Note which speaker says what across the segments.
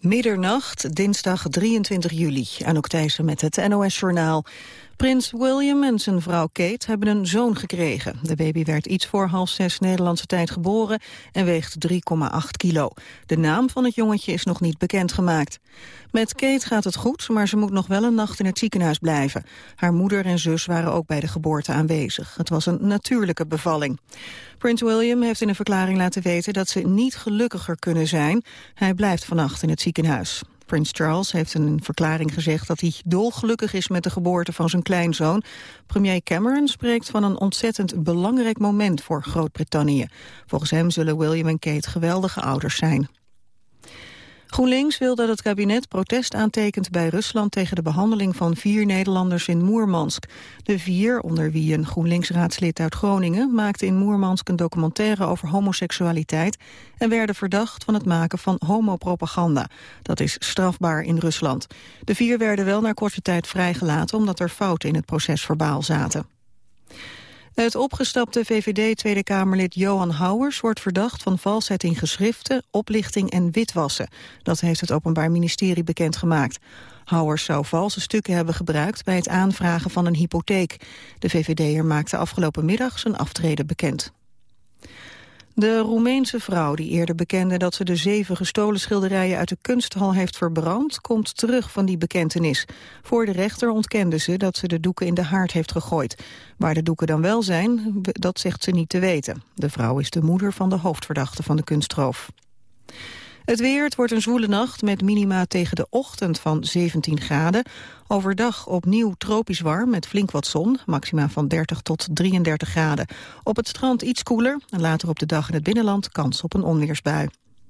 Speaker 1: Middernacht, dinsdag 23 juli. Anouk Thijssen met het NOS-journaal. Prins William en zijn vrouw Kate hebben een zoon gekregen. De baby werd iets voor half zes Nederlandse tijd geboren en weegt 3,8 kilo. De naam van het jongetje is nog niet bekendgemaakt. Met Kate gaat het goed, maar ze moet nog wel een nacht in het ziekenhuis blijven. Haar moeder en zus waren ook bij de geboorte aanwezig. Het was een natuurlijke bevalling. Prins William heeft in een verklaring laten weten dat ze niet gelukkiger kunnen zijn. Hij blijft vannacht in het ziekenhuis. Prins Charles heeft in een verklaring gezegd dat hij dolgelukkig is met de geboorte van zijn kleinzoon. Premier Cameron spreekt van een ontzettend belangrijk moment voor Groot-Brittannië. Volgens hem zullen William en Kate geweldige ouders zijn. GroenLinks wil dat het kabinet protest aantekent bij Rusland tegen de behandeling van vier Nederlanders in Moermansk. De vier, onder wie een GroenLinks-raadslid uit Groningen, maakten in Moermansk een documentaire over homoseksualiteit en werden verdacht van het maken van homopropaganda. Dat is strafbaar in Rusland. De vier werden wel na korte tijd vrijgelaten omdat er fouten in het proces verbaal zaten. Het opgestapte VVD-Tweede Kamerlid Johan Houwers wordt verdacht van valsheid in geschriften, oplichting en witwassen. Dat heeft het Openbaar Ministerie bekendgemaakt. Houwers zou valse stukken hebben gebruikt bij het aanvragen van een hypotheek. De VVD'er maakte afgelopen middag zijn aftreden bekend. De Roemeense vrouw die eerder bekende dat ze de zeven gestolen schilderijen uit de kunsthal heeft verbrand, komt terug van die bekentenis. Voor de rechter ontkende ze dat ze de doeken in de haard heeft gegooid. Waar de doeken dan wel zijn, dat zegt ze niet te weten. De vrouw is de moeder van de hoofdverdachte van de kunstroof. Het weer, het wordt een zwoele nacht met minima tegen de ochtend van 17 graden. Overdag opnieuw tropisch warm met flink wat zon, maxima van 30 tot 33 graden. Op het strand iets koeler en later op de dag in het binnenland kans op een onweersbui.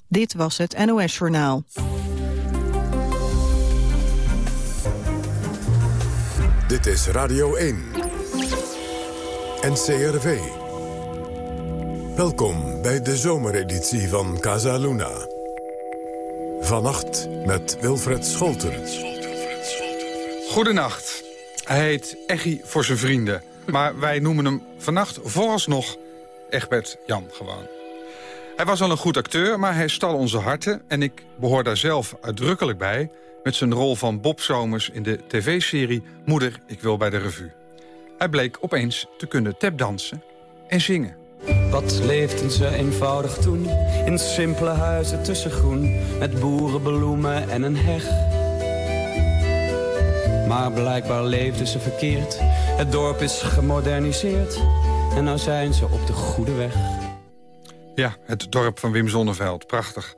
Speaker 1: Dit was het NOS Journaal.
Speaker 2: Dit is Radio 1. NCRV. Welkom bij de zomereditie van Casa Luna. Vannacht met Wilfred Scholten.
Speaker 3: Goedenacht. Hij heet Eggy voor zijn vrienden. Maar wij noemen hem vannacht vooralsnog Egbert Jan gewoon. Hij was al een goed acteur, maar hij stal onze harten... en ik behoor daar zelf uitdrukkelijk bij... met zijn rol van Bob Somers in de tv-serie Moeder, ik wil bij de revue. Hij bleek opeens te kunnen tapdansen en zingen.
Speaker 4: Wat leefden ze eenvoudig toen, in simpele huizen tussen groen, met boerenbloemen en een heg. Maar blijkbaar leefden ze verkeerd, het dorp is gemoderniseerd en nou zijn ze op de goede weg.
Speaker 3: Ja, het dorp van Wim Zonneveld, prachtig.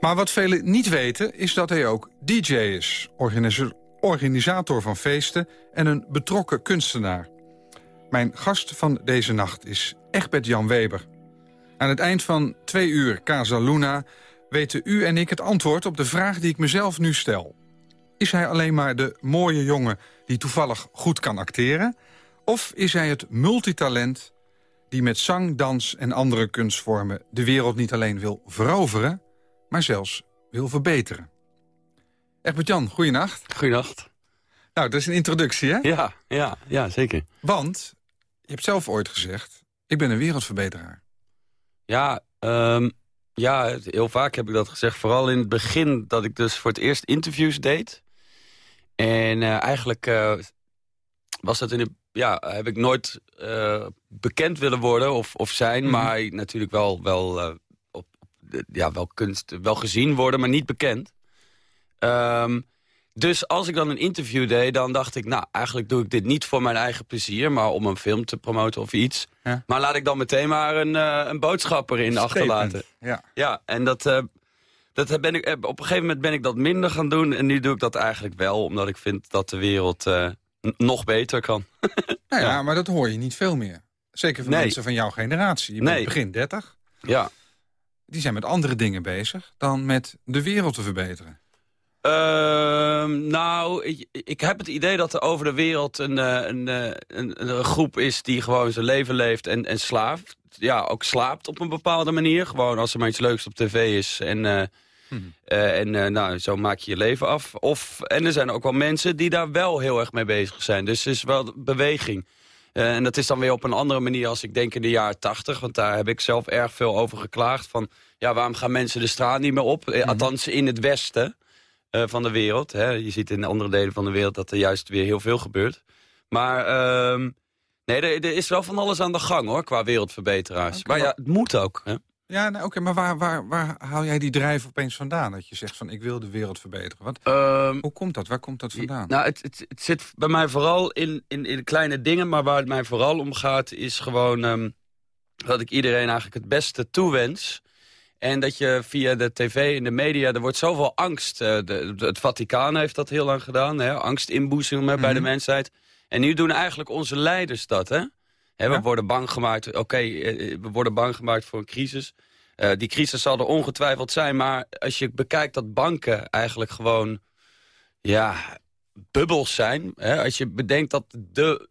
Speaker 3: Maar wat velen niet weten is dat hij ook DJ is, organisator van feesten en een betrokken kunstenaar. Mijn gast van deze nacht is Egbert Jan Weber. Aan het eind van twee uur Casa Luna weten u en ik het antwoord op de vraag die ik mezelf nu stel. Is hij alleen maar de mooie jongen die toevallig goed kan acteren? Of is hij het multitalent die met zang, dans en andere kunstvormen... de wereld niet alleen wil veroveren, maar zelfs wil verbeteren? Egbert-Jan, goeienacht.
Speaker 5: Goeienacht.
Speaker 3: Nou, dat is een introductie, hè?
Speaker 5: Ja, ja, ja, zeker.
Speaker 3: Want hebt zelf ooit gezegd, ik ben een wereldverbeteraar.
Speaker 5: Ja, um, ja, heel vaak heb ik dat gezegd. Vooral in het begin dat ik dus voor het eerst interviews deed. En uh, eigenlijk uh, was dat in de, ja, heb ik nooit uh, bekend willen worden of, of zijn. Mm -hmm. Maar natuurlijk wel, wel, op, ja, wel, kunst, wel gezien worden, maar niet bekend. Um, dus als ik dan een interview deed, dan dacht ik... nou, eigenlijk doe ik dit niet voor mijn eigen plezier... maar om een film te promoten of iets. Ja. Maar laat ik dan meteen maar een, uh, een boodschap erin Statement. achterlaten.
Speaker 3: Ja,
Speaker 5: ja en dat, uh, dat ben ik, op een gegeven moment ben ik dat minder gaan doen... en nu doe ik dat eigenlijk wel, omdat ik vind dat de wereld uh, nog beter kan.
Speaker 3: nou ja, ja, maar dat hoor je niet veel meer. Zeker van nee. mensen van jouw generatie. Je bent nee. begin 30.
Speaker 5: Ja.
Speaker 3: Die zijn met andere dingen bezig dan met de wereld te verbeteren.
Speaker 5: Uh, nou, ik, ik, heb het idee dat er over de wereld een, een, een, een groep is die gewoon zijn leven leeft en, en slaapt. Ja, ook slaapt op een bepaalde manier. Gewoon als er maar iets leuks op tv is. En, uh, hmm. uh, en uh, nou, zo maak je je leven af. Of, en er zijn ook wel mensen die daar wel heel erg mee bezig zijn. Dus er is wel beweging. en dat is dan weer op een andere manier als ik denk in de jaren tachtig. Want daar heb ik zelf erg veel over geklaagd. Van, ja, waarom gaan mensen de straat niet meer op? -hmm. Althans in het westen. Eh, van de wereld. Hè. Je ziet in andere delen van de wereld dat er juist weer heel veel gebeurt. Maar ehm, nee, er, er, is wel van alles aan de gang hoor, qua wereldverbeteraars. maar ja, het moet ook. Hè.
Speaker 3: Ja, nee, oké, maar waar, waar, waar haal jij die drijf opeens vandaan? Dat je zegt van, ik wil de wereld verbeteren. Wat,
Speaker 5: Ehm,
Speaker 3: hoe komt dat? Waar komt dat vandaan?
Speaker 5: Nou, het, het, het zit bij mij vooral in, in, in kleine dingen. Maar waar het mij vooral om gaat is gewoon... ehm, dat ik iedereen eigenlijk het beste toewens. En dat je via de tv en de media... er wordt zoveel angst. eh, de, het Vaticaan heeft dat heel lang gedaan. Hè, angst inboezemen bij de
Speaker 3: Mhm.
Speaker 5: mensheid. En nu doen eigenlijk onze leiders dat. Hè? Hè, we
Speaker 3: Ja?
Speaker 5: worden bang gemaakt. Oké, eh, we worden bang gemaakt voor een crisis. Eh, die crisis zal er ongetwijfeld zijn. Maar als je bekijkt dat banken eigenlijk gewoon... Ja, bubbels zijn. Hè? Als je bedenkt dat de,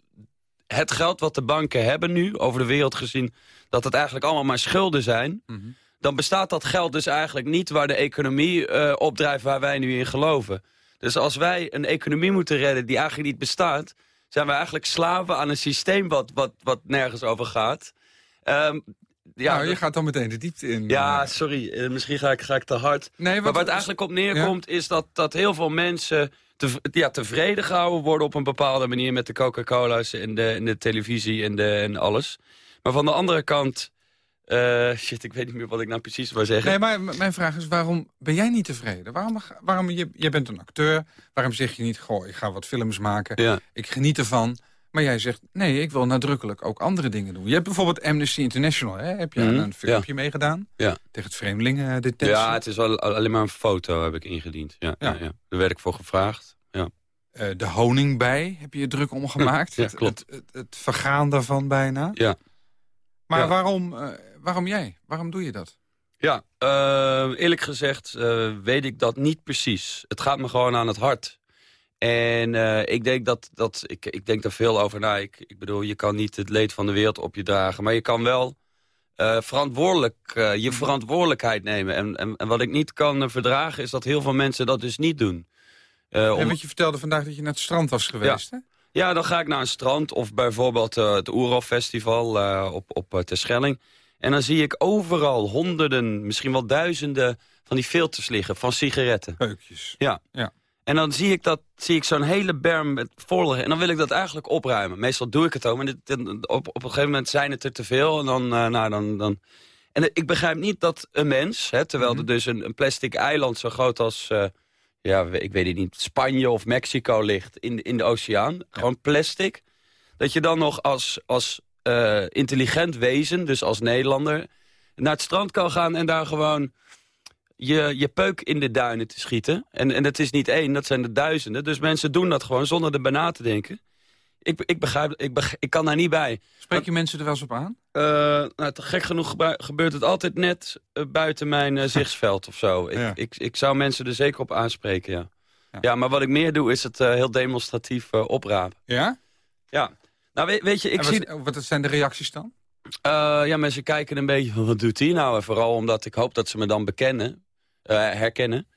Speaker 5: het geld wat de banken hebben nu, over de wereld gezien... dat het eigenlijk allemaal maar schulden zijn...
Speaker 3: Mhm.
Speaker 5: Dan bestaat dat geld dus eigenlijk niet waar de economie eh, opdrijft... waar wij nu in geloven. Dus als wij een economie moeten redden die eigenlijk niet bestaat... zijn we eigenlijk slaven aan een systeem wat, wat, wat nergens over gaat. Ehm, ja,
Speaker 3: nou, je gaat dan meteen de diepte in.
Speaker 5: ja, sorry, eh, misschien ga ik, ga ik te hard.
Speaker 3: nee,
Speaker 5: Maar
Speaker 3: wat,
Speaker 5: waar het eigenlijk op neerkomt is dat, dat heel veel mensen te, ja, tevreden gehouden worden op een bepaalde manier met de Coca-Cola's en de, en de televisie en, de, en alles. Maar van de andere kant, eh, shit, ik weet niet meer wat ik nou precies wil zeggen.
Speaker 3: Nee, maar mijn vraag is, waarom ben jij niet tevreden? Waarom, waarom je, jij bent een acteur, waarom zeg je niet... goh, ik ga wat films maken,
Speaker 5: Ja.
Speaker 3: ik geniet ervan... Maar jij zegt, nee, ik wil nadrukkelijk ook andere dingen doen. Je hebt bijvoorbeeld Amnesty International, hè? heb je aan
Speaker 5: Mhm,
Speaker 3: een filmpje meegedaan?
Speaker 5: Ja.
Speaker 3: Tegen het vreemdelingendetentie.
Speaker 5: ja, het is wel alleen maar een foto heb ik ingediend. Ja, ja.
Speaker 3: Ja.
Speaker 5: Daar werd ik voor gevraagd. Ja.
Speaker 3: Eh, de honingbij heb je je druk om gemaakt.
Speaker 5: Ja,
Speaker 3: Het-
Speaker 5: klopt.
Speaker 3: Het, het, het vergaan daarvan bijna.
Speaker 5: Ja.
Speaker 3: Maar waarom, eh, waarom jij? Waarom doe je dat?
Speaker 5: Ja, eh, eerlijk gezegd eh, weet ik dat niet precies. Het gaat me gewoon aan het hart. En eh, ik, denk dat, dat, ik, ik denk daar veel over na. Ik, ik bedoel, je kan niet het leed van de wereld op je dragen. Maar je kan wel verantwoordelijk, je verantwoordelijkheid nemen. En, en, en wat ik niet kan verdragen is dat heel veel mensen dat dus niet doen.
Speaker 3: En
Speaker 5: om-
Speaker 3: want je vertelde vandaag dat je naar het strand was geweest, hè?
Speaker 5: ja, dan ga ik naar een strand of bijvoorbeeld het Oerol Festival eh, op, op Terschelling. En dan zie ik overal honderden, misschien wel duizenden van die filters liggen van sigaretten.
Speaker 3: Peukjes.
Speaker 5: En dan zie ik, dat, zie ik zo'n hele berm met vol liggen. En dan wil ik dat eigenlijk opruimen. Meestal doe ik het ook, maar dit, dit- op, op een gegeven moment zijn het er te veel. En dan, eh, nou, dan, dan... En ik begrijp niet dat een mens, hè, terwijl er dus een, een plastic eiland zo groot als... eh, ja, ik weet het niet, Spanje of Mexico ligt in, de- in de oceaan. Gewoon plastic. Dat je dan nog als, als eh, intelligent wezen, dus als Nederlander... naar het strand kan gaan en daar gewoon je, je peuk in de duinen te schieten. En, en dat is niet één, dat zijn er duizenden. Dus mensen doen dat gewoon zonder erbij na te denken. Ik, ik begrijp, ik, beg- ik kan daar niet bij.
Speaker 3: Spreek je mensen er wel eens op aan?
Speaker 5: Eh, nou, te gek genoeg gebeurt het altijd net eh, buiten mijn eh, zichtsveld of zo. Ik,
Speaker 3: Ja.
Speaker 5: ik, ik zou mensen er zeker op aanspreken, ja.
Speaker 3: Ja.
Speaker 5: Ja, maar wat ik meer doe is het heel demonstratief oprapen.
Speaker 3: Ja?
Speaker 5: Ja. Nou, weet, weet je, ik
Speaker 3: wat,
Speaker 5: zie...
Speaker 3: wat zijn de reacties dan?
Speaker 5: Eh, ja, mensen kijken een beetje van, wat doet hij nou? En vooral omdat ik hoop dat ze me dan bekennen, eh, herkennen.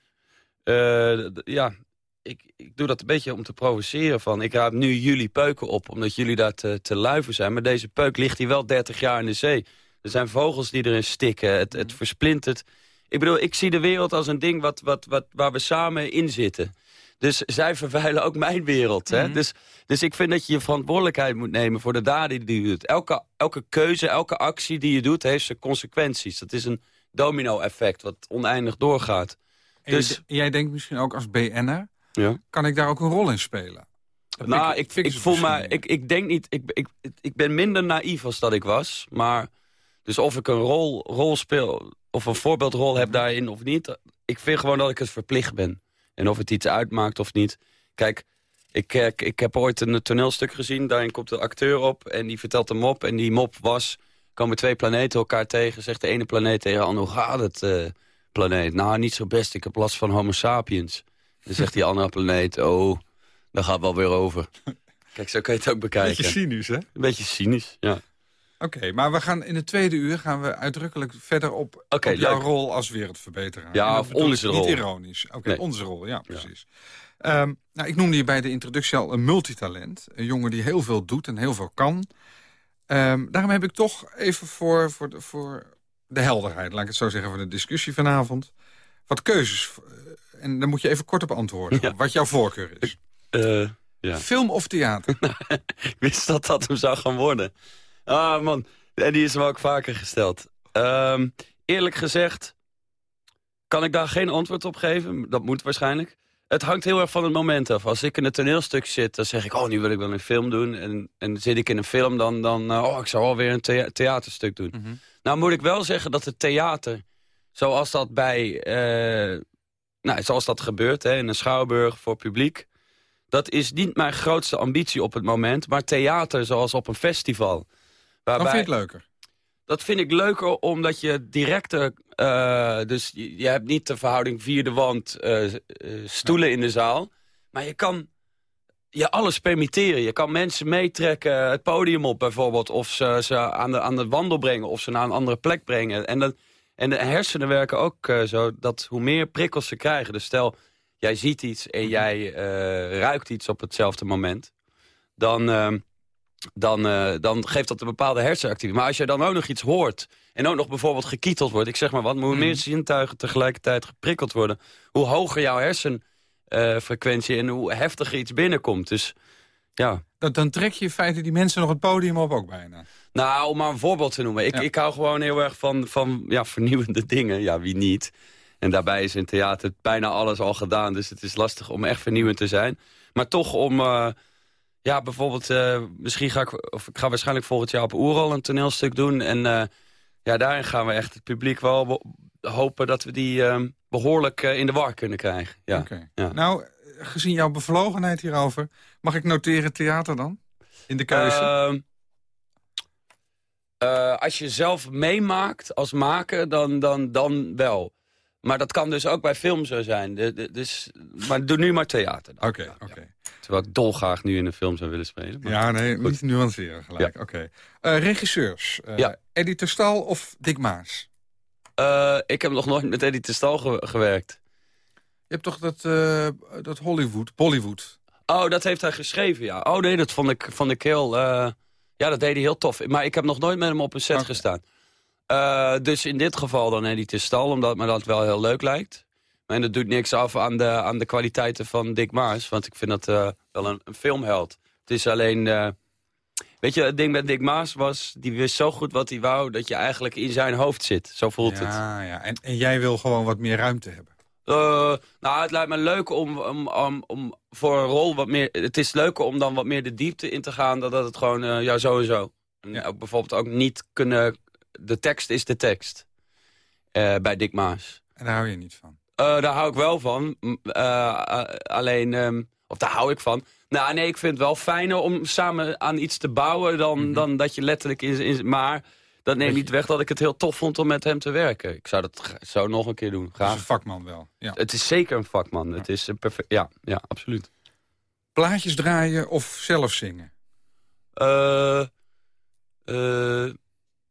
Speaker 5: Eh, ja, ik, ik doe dat een beetje om te provoceren van... ik raap nu jullie peuken op, omdat jullie daar te, te lui voor zijn. Maar deze peuk ligt hier wel 30 jaar in de zee. Er zijn vogels die erin stikken, het, het versplintert. Ik bedoel, ik zie de wereld als een ding wat, wat, wat, waar we samen in zitten. Dus zij vervuilen ook mijn wereld. Hè?
Speaker 3: Mhm.
Speaker 5: dus, dus ik vind dat je je verantwoordelijkheid moet nemen voor de daden die je doet. Elke, elke keuze, elke actie die je doet, heeft zijn consequenties. Dat is een domino-effect wat oneindig doorgaat.
Speaker 3: En
Speaker 5: Dus-
Speaker 3: jij denkt misschien ook als BN'er,
Speaker 5: Ja.
Speaker 3: kan ik daar ook een rol in spelen? Dat
Speaker 5: Nou, ik, ik
Speaker 3: ze
Speaker 5: voel me, ik, ik denk niet, ik, ik, ik ben minder naïef als dat ik was. Maar, dus of ik een rol, rol speel, of een voorbeeldrol heb daarin of niet. Ik vind gewoon dat ik het verplicht ben. En of het iets uitmaakt of niet. Kijk, ik, eh, ik heb ooit een toneelstuk gezien. Daarin komt de acteur op en die vertelt een mop. En die mop was, komen twee planeten elkaar tegen. Zegt de ene planeet tegen de andere, hoe gaat het eh, planeet? Nou, niet zo best, ik heb last van homo sapiens. Dan zegt die andere planeet, oh, dat gaat wel weer over. Kijk, zo kan je het ook bekijken.
Speaker 3: Beetje cynisch, hè?
Speaker 5: Een beetje cynisch, ja.
Speaker 3: Oké, maar we gaan in het tweede uur gaan we uitdrukkelijk verder op, op jouw
Speaker 5: leuk.
Speaker 3: rol als wereldverbeteraar.
Speaker 5: Ja, of onze
Speaker 3: Niet
Speaker 5: rol.
Speaker 3: ironisch. Oké,
Speaker 5: Nee.
Speaker 3: onze rol, ja, precies. Ehm, nou, ik noemde je bij de introductie al een multitalent. Een jongen die heel veel doet en heel veel kan. Ehm, daarom heb ik toch even voor, voor, de, voor de helderheid, laat ik het zo zeggen, van de discussie vanavond... wat keuzes eh, En daar moet je even kort op antwoorden. Wat jouw voorkeur is.
Speaker 5: Uh, ja.
Speaker 3: Film of theater?
Speaker 5: ik wist dat dat hem zou gaan worden. Ah man, en die is hem ook vaker gesteld. Um, eerlijk gezegd kan ik daar geen antwoord op geven. Dat moet waarschijnlijk. Het hangt heel erg van het moment af. Als ik in een toneelstuk zit, dan zeg ik... oh, nu wil ik wel een film doen. En, en zit ik in een film, dan... dan uh, oh, ik zou alweer een theaterstuk doen. Mhm. Nou moet ik wel zeggen dat het theater... zoals dat bij... Uh, nou, zoals dat gebeurt hè, in een schouwburg voor publiek... dat is niet mijn grootste ambitie op het moment. Maar theater zoals op een festival.
Speaker 3: Waarbij, vind je het leuker?
Speaker 5: Dat vind ik leuker omdat je directe... Uh, dus je, je, hebt niet de verhouding vierde wand uh, stoelen in de zaal. Maar je kan je alles permitteren. Je kan mensen meetrekken, het podium op bijvoorbeeld. Of ze, ze aan, de, aan de wandel brengen of ze naar een andere plek brengen. En, dat, en de hersenen werken ook uh, zo dat hoe meer prikkels ze krijgen. Dus stel, jij ziet iets en mhm. jij ruikt iets op hetzelfde moment. Dan ehm, dan, uh, dan geeft dat een bepaalde hersenactiviteit. Maar als je dan ook nog iets hoort... en ook nog bijvoorbeeld gekieteld wordt... ik zeg maar wat, hoe meer mhm. zintuigen tegelijkertijd geprikkeld worden... hoe hoger jouw hersenfrequentie uh, en hoe heftiger iets binnenkomt. Dus ja...
Speaker 3: Dan, dan trek je in feite die mensen nog het podium op ook bijna.
Speaker 5: Nou, om maar een voorbeeld te noemen. Ik, ik hou gewoon heel erg van, van ja, vernieuwende dingen. Ja, wie niet? En daarbij is in theater bijna alles al gedaan. Dus het is lastig om echt vernieuwend te zijn. Maar toch om... Uh, ja, bijvoorbeeld, uh, misschien ga ik, of ik ga waarschijnlijk volgend jaar op Oeral een toneelstuk doen. En uh, ja, daarin gaan we echt het publiek wel hopen dat we die uh, behoorlijk in de war kunnen krijgen. Ja.
Speaker 3: Okay. ja. Nou, gezien jouw bevlogenheid hierover, mag ik noteren theater dan? In de keuze?
Speaker 5: Ehm, als je zelf meemaakt als maker, dan, dan, dan wel. Maar dat kan dus ook bij film zo zijn. dus, maar doe nu maar theater.
Speaker 3: Oké, oké.
Speaker 5: Terwijl ik dolgraag nu in een film zou willen spelen.
Speaker 3: Maar ja, nee, goed. niet nuanceren gelijk. Oké. Eh, regisseurs. Uh, ja. Eddie Terstal of Dick Maas?
Speaker 5: Uh, ik heb nog nooit met Eddie Terstal gewerkt.
Speaker 3: Je hebt toch dat, dat Hollywood, Bollywood?
Speaker 5: Oh, dat heeft hij geschreven, ja. Oh nee, dat vond ik, vond ik heel... ja, dat deed hij heel tof. Maar ik heb nog nooit met hem op een set gestaan. Dus in dit geval dan Eddie Terstal, omdat me dat wel heel leuk lijkt. En dat doet niks af aan de, aan de kwaliteiten van Dick Maas. Want ik vind dat uh, wel een, een, filmheld. Het is alleen... Uh, weet je, het ding met Dick Maas was... die wist zo goed wat hij wou... dat je eigenlijk in zijn hoofd zit. Zo voelt
Speaker 3: ja,
Speaker 5: het.
Speaker 3: Ja, en, en jij wil gewoon wat meer ruimte hebben.
Speaker 5: Uh, nou, het lijkt me leuk om, om, om, om, voor een rol wat meer... Het is leuker om dan wat meer de diepte in te gaan... dan dat het gewoon, uh, ja, zo en ja. ook bijvoorbeeld ook niet kunnen... De tekst is de tekst. Uh, bij Dick Maas.
Speaker 3: En daar hou je niet van?
Speaker 5: Uh, daar hou ik wel van. Uh, alleen, um, of daar hou ik van. Nou, nee, ik vind het wel fijner om samen aan iets te bouwen... dan, mm -hmm. dan dat je letterlijk in... Maar dat neemt niet weg dat ik het heel tof vond om met hem te werken. Ik zou dat zo nog een keer doen. Graag. Het
Speaker 3: is een vakman wel. Ja.
Speaker 5: Het is zeker een vakman. Ja. Het is een perfect... Ja, ja, absoluut.
Speaker 3: Plaatjes draaien of zelf zingen?
Speaker 5: Uh,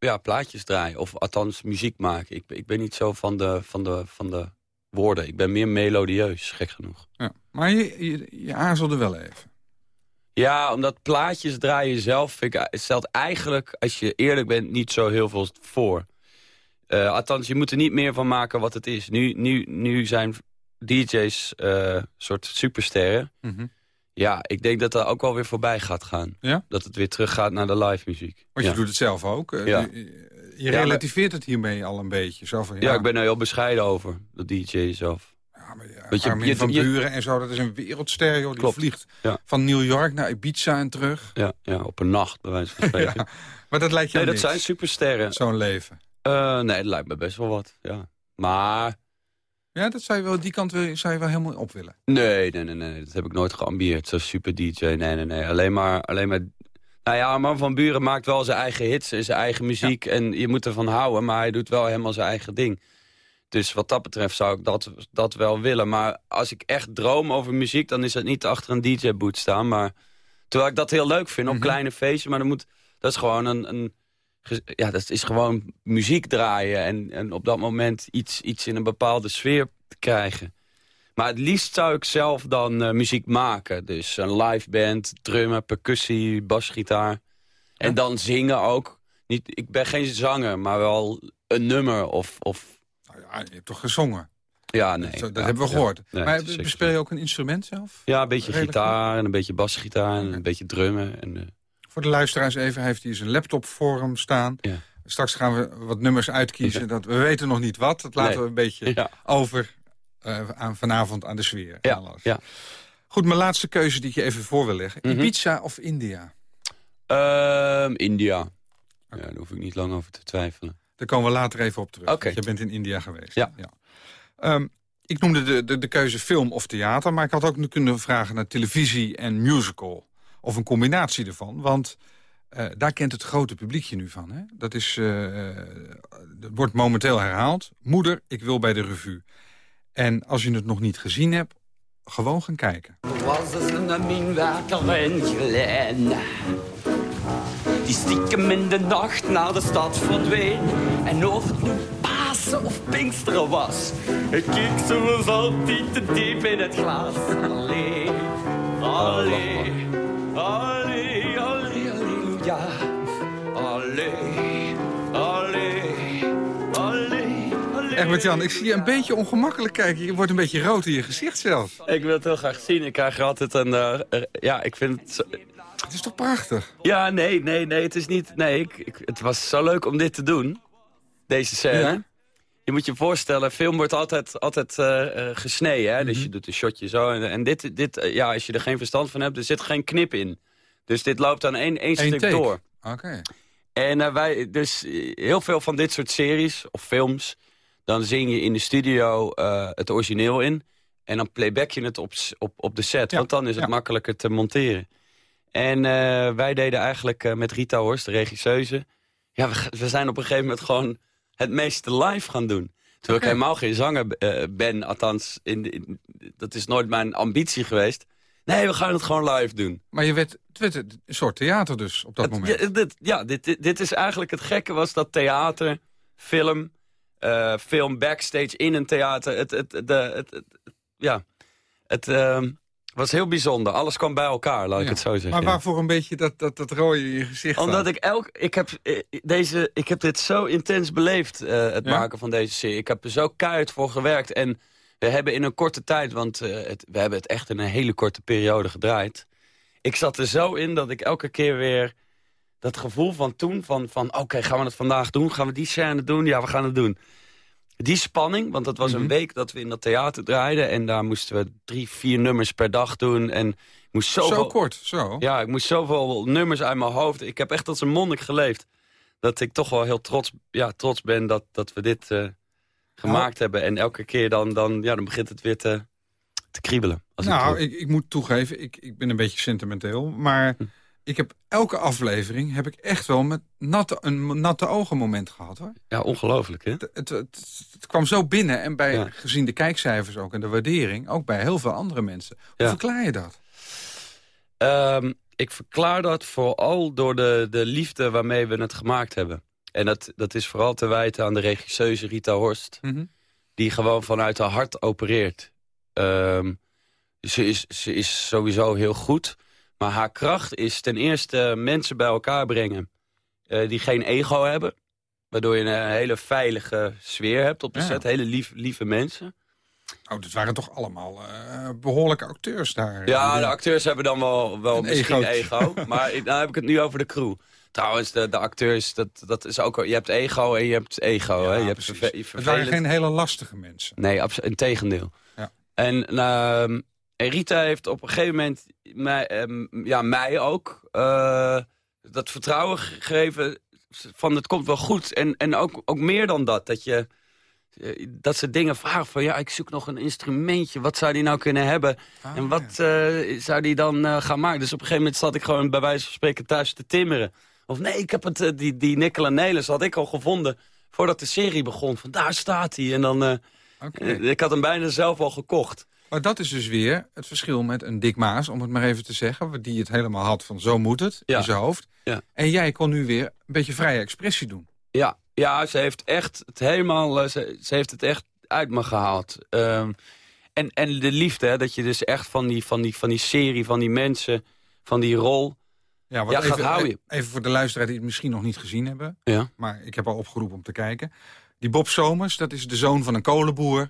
Speaker 5: ja, plaatjes draaien. Of althans muziek maken. Ik, ik ben niet zo van de, van de, van de woorden. Ik ben meer melodieus, gek genoeg.
Speaker 3: Ja, maar je, je, je aarzelde wel even.
Speaker 5: Ja, omdat plaatjes draaien zelf vind ik, stelt eigenlijk, als je eerlijk bent, niet zo heel veel voor. Uh, althans, je moet er niet meer van maken wat het is. Nu, nu, nu zijn DJ's uh, soort supersterren. Mm -hmm. Ja, ik denk dat dat ook wel weer voorbij gaat gaan. Ja? Dat het weer teruggaat naar de live muziek.
Speaker 3: Want
Speaker 5: je
Speaker 3: doet het zelf ook. Ja je relativeert het hiermee al een beetje. Zo van,
Speaker 5: ja. ja, ik ben er heel bescheiden over, de DJ zelf.
Speaker 3: Ja, maar ja, je, je, van Buren en zo, dat is een wereldster, joh. Die Klopt. vliegt van New York naar Ibiza en terug.
Speaker 5: Ja, ja op een nacht, bij wijze van spreken. ja,
Speaker 3: maar dat lijkt je
Speaker 5: Nee, dat zijn supersterren.
Speaker 3: Zo'n leven.
Speaker 5: Uh, nee, dat lijkt me best wel wat, ja. Maar...
Speaker 3: Ja, dat zou je wel, die kant zou je wel helemaal op willen?
Speaker 5: Nee, nee, nee, nee, dat heb ik nooit geambieerd. Zo super DJ, nee, nee, nee. Alleen maar, alleen maar nou ja, Man van Buren maakt wel zijn eigen hits en zijn eigen muziek. En je moet ervan houden, maar hij doet wel helemaal zijn eigen ding. Dus wat dat betreft zou ik dat, dat wel willen. Maar als ik echt droom over muziek, dan is het niet achter een DJ-boot staan. Maar terwijl ik dat heel leuk vind op mhm. kleine feestjes. Maar dan moet, dat is gewoon een, een ja, dat is gewoon muziek draaien. En, en op dat moment iets, iets in een bepaalde sfeer te krijgen. Maar het liefst zou ik zelf dan uh, muziek maken. Dus een live band, drummen, percussie, basgitaar. En dan zingen ook. Niet, ik ben geen zanger, maar wel een nummer of... of...
Speaker 3: Nou ja, je hebt toch gezongen?
Speaker 5: Ja, nee.
Speaker 3: Dat
Speaker 5: ja,
Speaker 3: hebben we
Speaker 5: ja.
Speaker 3: gehoord.
Speaker 5: Nee,
Speaker 3: maar bespeel je ook een instrument zelf?
Speaker 5: Ja, een beetje
Speaker 3: Redelijk
Speaker 5: gitaar en een beetje basgitaar en een beetje drummen. En, eh,
Speaker 3: Voor de luisteraars even, heeft hij zijn laptop voor hem staan.
Speaker 5: Ja.
Speaker 3: Straks gaan we wat nummers uitkiezen. Dat, we weten nog niet wat. Dat laten
Speaker 5: Nee.
Speaker 3: we een beetje
Speaker 5: ja,
Speaker 3: over eh, aan, vanavond aan de sfeer.
Speaker 5: ja,
Speaker 3: alles.
Speaker 5: ja.
Speaker 3: Goed, mijn laatste keuze die ik je even voor wil leggen.
Speaker 5: Mhm.
Speaker 3: Ibiza of India?
Speaker 5: Ehm, India. Ja, daar hoef ik niet lang over te twijfelen.
Speaker 3: Daar komen we later even op terug.
Speaker 5: Oké.
Speaker 3: Je bent in India geweest.
Speaker 5: Ja.
Speaker 3: Ehm, ik noemde de, de, de keuze film of theater... maar ik had ook kunnen vragen naar televisie en musical. Of een combinatie ervan. Want eh, daar kent het grote publiek je nu van. Hè? Dat is, eh, eh, dat wordt momenteel herhaald. Moeder, ik wil bij de revue. En als je het nog niet gezien hebt, gewoon gaan kijken.
Speaker 6: was eens een minwerker en klein. Die stiekem in de nacht naar de stad verdween. En of het nu Pasen of Pinksteren was. Ik keek zoals altijd te diep in het glas. Allee, allee, allee, allee, alleluia. Allee, allee, allee, allee.
Speaker 3: Egbert-Jan, ik zie je een beetje ongemakkelijk kijken. Je wordt een beetje rood in je gezicht zelf.
Speaker 5: Ik wil het heel graag zien. Ik krijg er altijd een... eh, ja, ik vind het... zo-
Speaker 3: Het is toch prachtig?
Speaker 5: Ja, nee, nee, nee, het is niet... Nee, ik, ik- het was zo leuk om dit te doen. Deze scène.
Speaker 3: Ja.
Speaker 5: Je moet je voorstellen, film wordt altijd, altijd eh, eh, gesneden. Hè? Dus
Speaker 3: Mhm.
Speaker 5: je doet een shotje zo. En, en dit, dit eh, ja, als je er geen verstand van hebt, er zit geen knip in. Dus dit loopt dan één, één stuk
Speaker 3: take.
Speaker 5: door.
Speaker 3: Oké.
Speaker 5: En wij, dus heel veel van dit soort series of films... dan zing je in de studio het origineel in... en dan playback je het op, op, op de set.
Speaker 3: Ja,
Speaker 5: Want dan is het
Speaker 3: ja.
Speaker 5: makkelijker te monteren. En wij deden eigenlijk met Rita Horst, de regisseuse... ja, we, we zijn op een gegeven moment gewoon het meeste live gaan doen. Terwijl ik helemaal geen zanger eh, ben, althans, in, in- dat is nooit mijn ambitie geweest. Nee, we gaan het gewoon live doen.
Speaker 3: Maar je werd, het werd een soort theater dus op dat
Speaker 5: Het-
Speaker 3: moment.
Speaker 5: Ja, dit, ja dit, dit, is eigenlijk het gekke was dat theater, film, eh, film backstage in een theater. Het, het, de, het, het- ja, het ehm, was heel bijzonder. Alles kwam bij elkaar, laat ik het zo zeggen.
Speaker 3: Maar waarvoor een beetje dat, dat, dat rode in je gezicht
Speaker 5: Omdat ik elk, ik heb eh, deze, ik heb dit zo intens beleefd, eh, het
Speaker 3: Ja?
Speaker 5: maken van deze serie. Ik heb er zo keihard voor gewerkt en we hebben in een korte tijd, want eh, het, we hebben het echt in een hele korte periode gedraaid. Ik zat er zo in dat ik elke keer weer dat gevoel van toen, van, van oké, gaan we het vandaag doen? Gaan we die scène doen? Ja, we gaan het doen. Die spanning, want dat was
Speaker 3: Mhm.
Speaker 5: een week dat we in dat theater draaiden... en daar moesten we drie, vier nummers per dag doen. En ik moest zoveel,
Speaker 3: Zo kort, zo.
Speaker 5: ja, ik moest zoveel nummers uit mijn hoofd. Ik heb echt als een monnik geleefd. Dat ik toch wel heel trots, ja, trots ben dat, dat we dit eh, gemaakt hebben. En elke keer dan, dan, ja, dan begint het weer te, te kriebelen. Als
Speaker 3: nou,
Speaker 5: ik,
Speaker 3: ik, ik moet toegeven, ik, ik ben een beetje sentimenteel. Maar
Speaker 5: Hm.
Speaker 3: Ik heb elke aflevering heb ik echt wel met natte, een natte ogen moment gehad. hoor.
Speaker 5: ja, ongelooflijk, hè?
Speaker 3: Het, het, het, het kwam zo binnen en bij,
Speaker 5: Ja.
Speaker 3: gezien de kijkcijfers ook en de waardering... ook bij heel veel andere mensen. Hoe
Speaker 5: Ja.
Speaker 3: verklaar je dat?
Speaker 5: Ehm, ik verklaar dat vooral door de, de liefde waarmee we het gemaakt hebben. En dat, dat is vooral te wijten aan de regisseuse Rita Horst.
Speaker 3: Mhm.
Speaker 5: die gewoon vanuit haar hart opereert. Ehm, ze, is, ze is sowieso heel goed. Maar haar kracht is ten eerste mensen bij elkaar brengen... eh, die geen ego hebben. Waardoor je een hele veilige sfeer hebt op de
Speaker 3: Ja.
Speaker 5: set. Hele lief, lieve mensen.
Speaker 3: Oh, dat waren toch allemaal eh, behoorlijke acteurs daar.
Speaker 5: Ja, de acteurs hebben dan wel, wel
Speaker 3: Een
Speaker 5: misschien ego. Maar dan heb ik het nu over de crew. Trouwens, de, de acteurs, dat, dat is ook... Je hebt ego en je hebt ego.
Speaker 3: Ja,
Speaker 5: hè? Je hebt
Speaker 3: Het waren geen hele lastige mensen.
Speaker 5: Nee, absoluut. In tegendeel.
Speaker 3: Ja.
Speaker 5: En, ehm, en Rita heeft op een gegeven moment mij, ehm, ja, mij ook eh, dat vertrouwen gegeven van het komt wel goed. En, en ook, ook meer dan dat. Dat, je, eh, dat ze dingen vragen van ja, ik zoek nog een instrumentje. Wat zou die nou kunnen hebben?
Speaker 3: Ah,
Speaker 5: en wat eh, zou die dan gaan maken? Dus op een gegeven moment zat ik gewoon bij wijze van spreken thuis te timmeren. Of nee, ik heb het, die, die Nicola Nelis had ik al gevonden voordat de serie begon. Van daar staat hij. En dan... Ik had hem bijna zelf al gekocht.
Speaker 3: Maar dat is dus weer het verschil met een Dick Maas, om het maar even te zeggen. Die het helemaal had van zo moet het,
Speaker 5: Ja.
Speaker 3: in zijn hoofd.
Speaker 5: Ja.
Speaker 3: En jij kon nu weer een beetje vrije expressie doen.
Speaker 5: Ja, ja ze heeft echt het helemaal, eh, ze, ze heeft het echt uit me gehaald. Ehm, en, en de liefde, hè, dat je dus echt van die, van, die, van die serie, van die mensen, van die rol.
Speaker 3: Ja,
Speaker 5: Ja, gaat
Speaker 3: even,
Speaker 5: houden.
Speaker 3: even voor de luisteraar die het misschien nog niet gezien hebben.
Speaker 5: Ja.
Speaker 3: Maar ik heb al opgeroepen om te kijken. Die Bob Somers, dat is de zoon van een kolenboer.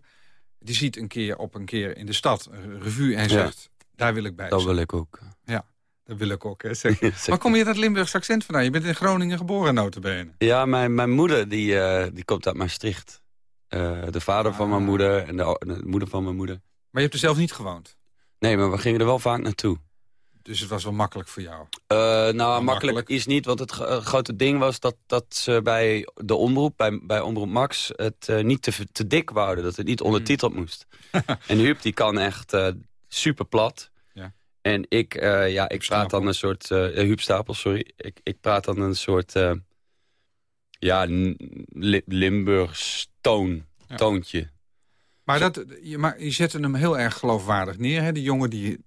Speaker 3: Die ziet een keer op een keer in de stad een revue en zegt... daar wil ik bij
Speaker 5: Dat
Speaker 3: zijn.
Speaker 5: wil ik ook.
Speaker 3: Ja, dat wil ik ook. Hè, zeg. Waar kom je dat Limburgs accent vandaan? Je bent in Groningen geboren, notabene.
Speaker 5: Ja, mijn, mijn moeder die, eh, die komt uit Maastricht. Eh, de vader van mijn
Speaker 3: Ah.
Speaker 5: moeder en de, de moeder van mijn moeder.
Speaker 3: Maar je hebt er zelf niet gewoond.
Speaker 5: Nee, maar we gingen er wel vaak naartoe.
Speaker 3: Dus het was wel makkelijk voor jou.
Speaker 5: Eh, nou,
Speaker 3: makkelijk.
Speaker 5: makkelijk is niet, want het eh, grote ding was dat, dat ze bij de omroep, bij, bij Omroep Max, het eh, niet te, te dik wouden. Dat het niet ondertiteld moest. en Huub die kan echt super plat.
Speaker 3: Ja.
Speaker 5: En ik, ja, ik praat dan een soort... Huub Stapel, sorry. Ik, ik praat dan een soort... ja, Li- Limburgs toon,
Speaker 3: Ja.
Speaker 5: toontje.
Speaker 3: Maar, dat, je, maar je zette hem heel erg geloofwaardig neer. Hè? De jongen die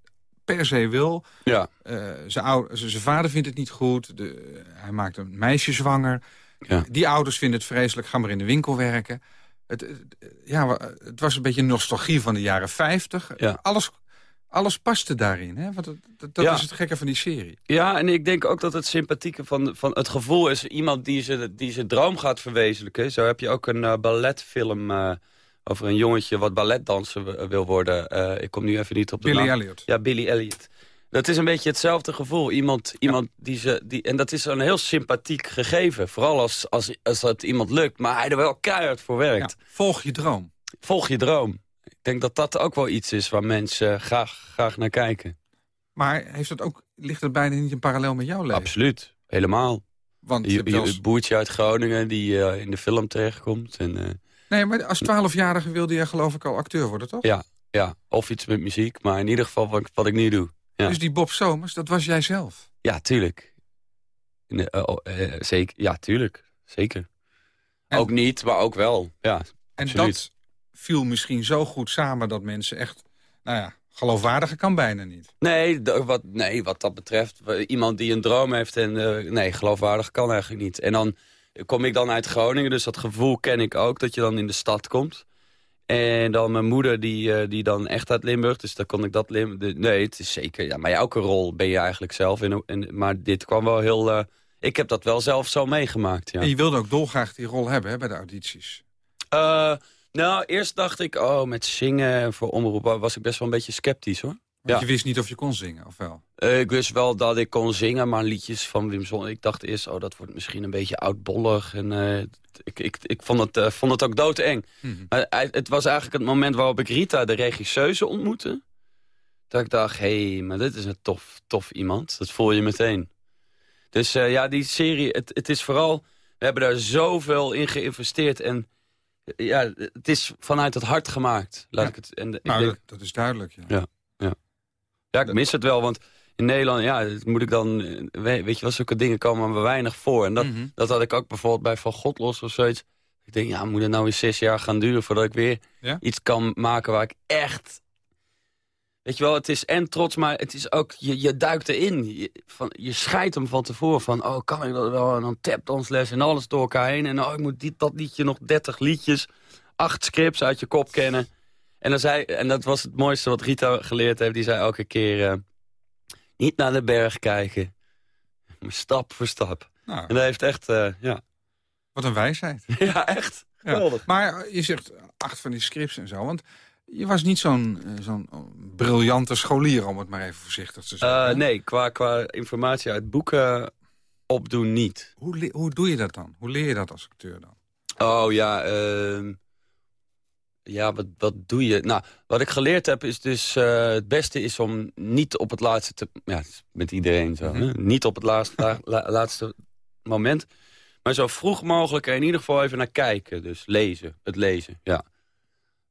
Speaker 3: per se wil.
Speaker 5: Ja,
Speaker 3: Eh, zijn vader vindt het niet goed. De, hij maakt een meisje zwanger.
Speaker 5: Ja.
Speaker 3: Die ouders vinden het vreselijk. Ga maar in de winkel werken. Het, het- ja, het was een beetje nostalgie van de jaren 50.
Speaker 5: Ja.
Speaker 3: Alles, alles paste daarin. Hè? Want dat, dat,
Speaker 5: Ja.
Speaker 3: is het gekke van die serie.
Speaker 5: Ja, en ik denk ook dat het sympathieke van, van het gevoel is... iemand die zijn die zijn droom gaat verwezenlijken. Zo heb je ook een eh, balletfilm eh, over een jongetje... wat balletdanser wil worden. Eh, ik kom nu even niet op de
Speaker 3: Billy
Speaker 5: naam.
Speaker 3: Elliot.
Speaker 5: Ja, Billy Elliot. Dat is een beetje hetzelfde gevoel. Iemand, iemand die ze... Die, en dat is een heel sympathiek gegeven. Vooral als, als, als het iemand lukt, maar hij er wel keihard voor
Speaker 3: Ja,
Speaker 5: werkt.
Speaker 3: volg je droom.
Speaker 5: Volg je droom. Ik denk dat dat ook wel iets is waar mensen graag, graag naar kijken.
Speaker 3: Maar heeft dat ook, ligt het bijna niet in parallel met jouw leven?
Speaker 5: Absoluut. Helemaal.
Speaker 3: Want je
Speaker 5: Je, boertje uit Groningen die eh, in de film terechtkomt. En, eh,
Speaker 3: Nee, maar als twaalfjarige wilde je geloof ik al acteur worden, toch?
Speaker 5: ja, ja, of iets met muziek, maar in ieder geval wat, ik- wat ik nu doe. Ja,
Speaker 3: Dus die Bob Somers, dat was jij zelf.
Speaker 5: ja tuurlijk. Nee, eh, oh, eh, zeker. Ja, tuurlijk. Zeker.
Speaker 3: En-
Speaker 5: Ook niet, maar ook wel. Ja,
Speaker 3: En
Speaker 5: absoluut.
Speaker 3: dat viel misschien zo goed samen dat mensen echt... Nou ja, geloofwaardiger kan bijna niet.
Speaker 5: Nee, wat, nee, wat dat betreft, iemand die een droom heeft... en eh, nee, geloofwaardig kan eigenlijk niet. En dan kom ik dan uit Groningen, dus dat gevoel ken ik ook... dat je dan in de stad komt. En dan mijn moeder, die, eh, die dan echt uit Limburg, dus dan kon ik dat... Lim de- nee, het is zeker... Ja, maar elke rol ben je eigenlijk zelf in. Maar dit kwam wel heel... eh, ik heb dat wel zelf zo meegemaakt, ja.
Speaker 3: En je wilde ook dolgraag die rol hebben hè, bij de audities.
Speaker 5: Eh, nou, eerst dacht ik, oh, met zingen voor omroep was ik best wel een beetje sceptisch, hoor.
Speaker 3: Want
Speaker 5: Ja.
Speaker 3: je wist niet of je kon zingen, of wel?
Speaker 5: Eh, ik wist wel dat ik kon zingen, maar liedjes van Wim Zon... Ik dacht eerst, oh, dat wordt misschien een beetje oudbollig. En eh, ik, ik, ik vond, het, eh, vond het ook doodeng.
Speaker 3: Mhm.
Speaker 5: Maar het was eigenlijk het moment waarop ik Rita, de regisseuse, ontmoette. Dat ik dacht, hé, hey, maar dit is een tof, tof iemand. Dat voel je meteen. Dus ja, die serie, het, het is vooral... We hebben daar zoveel in geïnvesteerd. En ja, het is vanuit het hart gemaakt. Laat
Speaker 3: Ja.
Speaker 5: ik het, en ik
Speaker 3: Nou,
Speaker 5: denk,
Speaker 3: dat, dat is duidelijk, ja.
Speaker 5: Ja. Ja, ik mis het wel, want in Nederland, ja, moet ik dan, eh, weet, je wel, zulke dingen komen me weinig voor. En dat,
Speaker 3: Mhm.
Speaker 5: dat had ik ook bijvoorbeeld bij Van Godlos of zoiets. Ik denk, ja, moet het nou weer zes jaar gaan duren voordat ik weer
Speaker 3: Ja?
Speaker 5: iets kan maken waar ik echt... Weet je wel, het is en trots, maar het is ook, je, je duikt erin. Je, van, je scheidt hem van tevoren van, oh, kan ik dat wel? En dan tapdansles en alles door elkaar heen. En oh, ik moet dit, dat liedje, nog 30 liedjes, acht scripts uit je kop kennen. En, dan zei, en dat was het mooiste wat Rita geleerd heeft. Die zei elke keer, eh, niet naar de berg kijken, maar stap voor stap.
Speaker 3: Nou,
Speaker 5: En dat heeft echt, eh, ja.
Speaker 3: wat een wijsheid.
Speaker 5: ja, echt.
Speaker 3: Ja. Maar je zegt acht van die scripts en zo, want je was niet zo'n eh, zo'n briljante scholier, om het maar even voorzichtig te zeggen.
Speaker 5: Nee, qua, qua informatie uit boeken opdoen niet.
Speaker 3: Hoe, hoe doe je dat dan? Hoe leer je dat als acteur dan?
Speaker 5: Oh ja, ehm, ja, wat, wat doe je? Nou, wat ik geleerd heb is dus... eh, het beste is om niet op het laatste... Te, ja, met iedereen zo.
Speaker 3: Mhm.
Speaker 5: hè? Niet op het laatste, la- la- laatste moment. Maar zo vroeg mogelijk er in ieder geval even naar kijken. Dus lezen, het lezen, ja.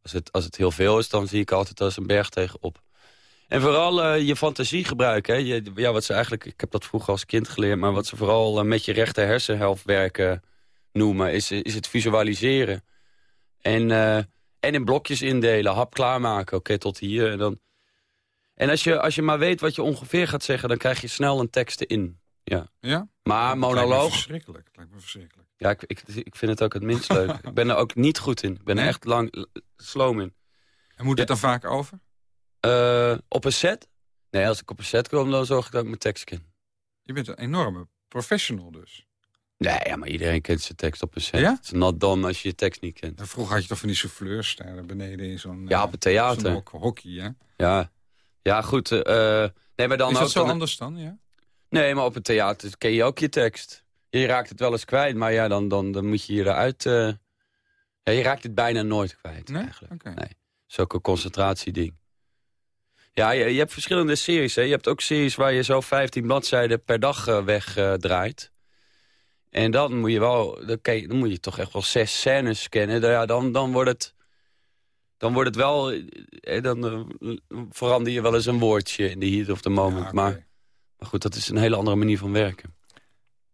Speaker 5: Als het, als het heel veel is, dan zie ik altijd als een berg tegenop. En vooral eh, je fantasie gebruiken. Hè. Je, ja, wat ze eigenlijk, ik heb dat vroeger als kind geleerd... maar wat ze vooral eh, met je rechter hersenhelft werken noemen... is, is het visualiseren. En, en in blokjes indelen, hap klaarmaken. Oké, tot hier. En, dan... en als, je, als je maar weet wat je ongeveer gaat zeggen... dan krijg je snel een tekst in. Ja.
Speaker 3: Ja?
Speaker 5: Maar
Speaker 3: lijkt me
Speaker 5: monoloog...
Speaker 3: verschrikkelijk. Lijkt me verschrikkelijk.
Speaker 5: Ja, ik, ik, ik vind het ook het minst leuk. ik ben er ook niet goed in. Ik ben er echt lang sloom in.
Speaker 3: En moet het dan vaak over?
Speaker 5: Eh, op een set? Nee, als ik op een set kom, dan zorg ik dat ik mijn tekst ken.
Speaker 3: Je bent een enorme professional dus.
Speaker 5: Nee, ja, maar iedereen kent zijn tekst op een set.
Speaker 3: Ja?
Speaker 5: Het is not done als je je tekst niet kent.
Speaker 3: Vroeger had je toch van die souffleurs daar beneden in zo'n...
Speaker 5: Ja,
Speaker 3: eh,
Speaker 5: op het theater.
Speaker 3: zo'n hok- hockey, hè?
Speaker 5: Ja, ja goed. eh, eh, nee, maar dan
Speaker 3: Is
Speaker 5: ook
Speaker 3: dat zo
Speaker 5: dan-
Speaker 3: anders dan, ja?
Speaker 5: Nee, maar op het theater ken je ook je tekst. Je raakt het wel eens kwijt, maar ja, dan, dan, dan moet je je eruit... eh, ja, je raakt het bijna nooit kwijt,
Speaker 3: Nee?
Speaker 5: eigenlijk.
Speaker 3: Oké.
Speaker 5: Nee. Het is ook een concentratieding. Ja, je, je hebt verschillende series. Hè. Je hebt ook series waar je zo 15 bladzijden per dag eh, wegdraait. En dan moet je wel, dan, dan moet je toch echt wel zes scènes kennen. Dan- Ja, dan, dan wordt het... Dan wordt het wel... eh, Dan eh, verander je wel eens een woordje in de heat of the moment.
Speaker 3: Ja,
Speaker 5: maar, maar goed, dat is een hele andere manier van werken.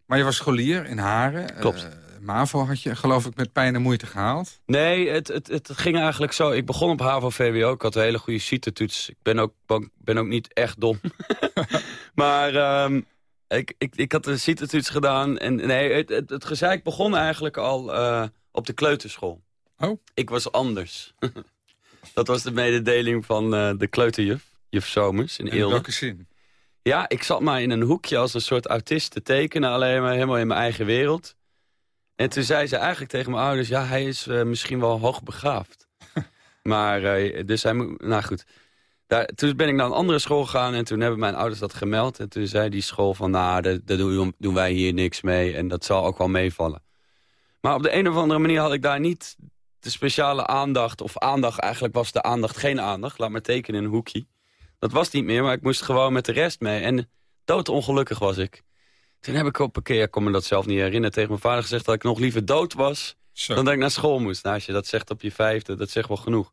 Speaker 3: Maar je was scholier in Haren.
Speaker 5: Klopt.
Speaker 3: Eh, MAVO had je, geloof ik, met pijn en moeite gehaald.
Speaker 5: Nee, het, het, het ging eigenlijk zo. Ik begon op HAVO-VWO. Ik had een hele goede CITE-toets. Ik ben ook, ben ook niet echt dom. maar ehm, ik, ik, ik had een CITE-toets gedaan. En nee, het, het, het gezeik begon eigenlijk al eh, op de kleuterschool.
Speaker 3: Oh.
Speaker 5: Ik was anders. Dat was de mededeling van eh, de kleuterjuf. Juf Somers in
Speaker 3: In
Speaker 5: Eelde.
Speaker 3: welke zin?
Speaker 5: Ja, ik zat maar in een hoekje als een soort autist te tekenen. Alleen maar helemaal in mijn eigen wereld. En toen zei ze eigenlijk tegen mijn ouders... ja, hij is eh, misschien wel hoogbegaafd. maar, dus hij moet... Nou goed. Daar, toen ben ik naar een andere school gegaan... en toen hebben mijn ouders dat gemeld. En toen zei die school van... nou, daar, daar doen, doen wij hier niks mee. En dat zal ook wel meevallen. Maar op de een of andere manier had ik daar niet de speciale aandacht... of aandacht, eigenlijk was de aandacht geen aandacht. Laat maar tekenen in een hoekje. Dat was niet meer, maar ik moest gewoon met de rest mee. En doodongelukkig was ik. Toen heb ik op een keer, ik kon me dat zelf niet herinneren... tegen mijn vader gezegd dat ik nog liever dood was...
Speaker 3: Zo.
Speaker 5: dan dat ik naar school moest. Nou, als je dat zegt op je vijfde, dat zegt wel genoeg.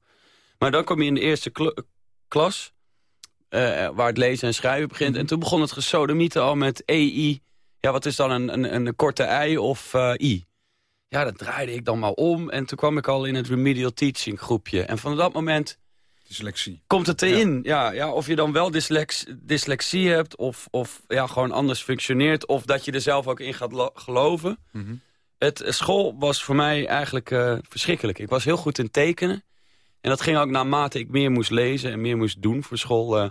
Speaker 5: Maar dan kom je in de eerste klas... eh, waar het lezen en schrijven begint. En toen begon het gesodemieten al met EI. Ja, wat is dan een, een, een korte I of eh, I? Ja, dat draaide ik dan maar om. En toen kwam ik al in het remedial teaching groepje. En van dat moment
Speaker 3: Dyslexie.
Speaker 5: komt het erin. Ja. Ja, of je dan wel dyslex, dyslexie hebt of, of ja, gewoon anders functioneert... of dat je er zelf ook in gaat lo- geloven.
Speaker 3: Mhm.
Speaker 5: Het eh, school was voor mij eigenlijk verschrikkelijk. Ik was heel goed in tekenen. En dat ging ook naarmate ik meer moest lezen en meer moest doen voor school... eh,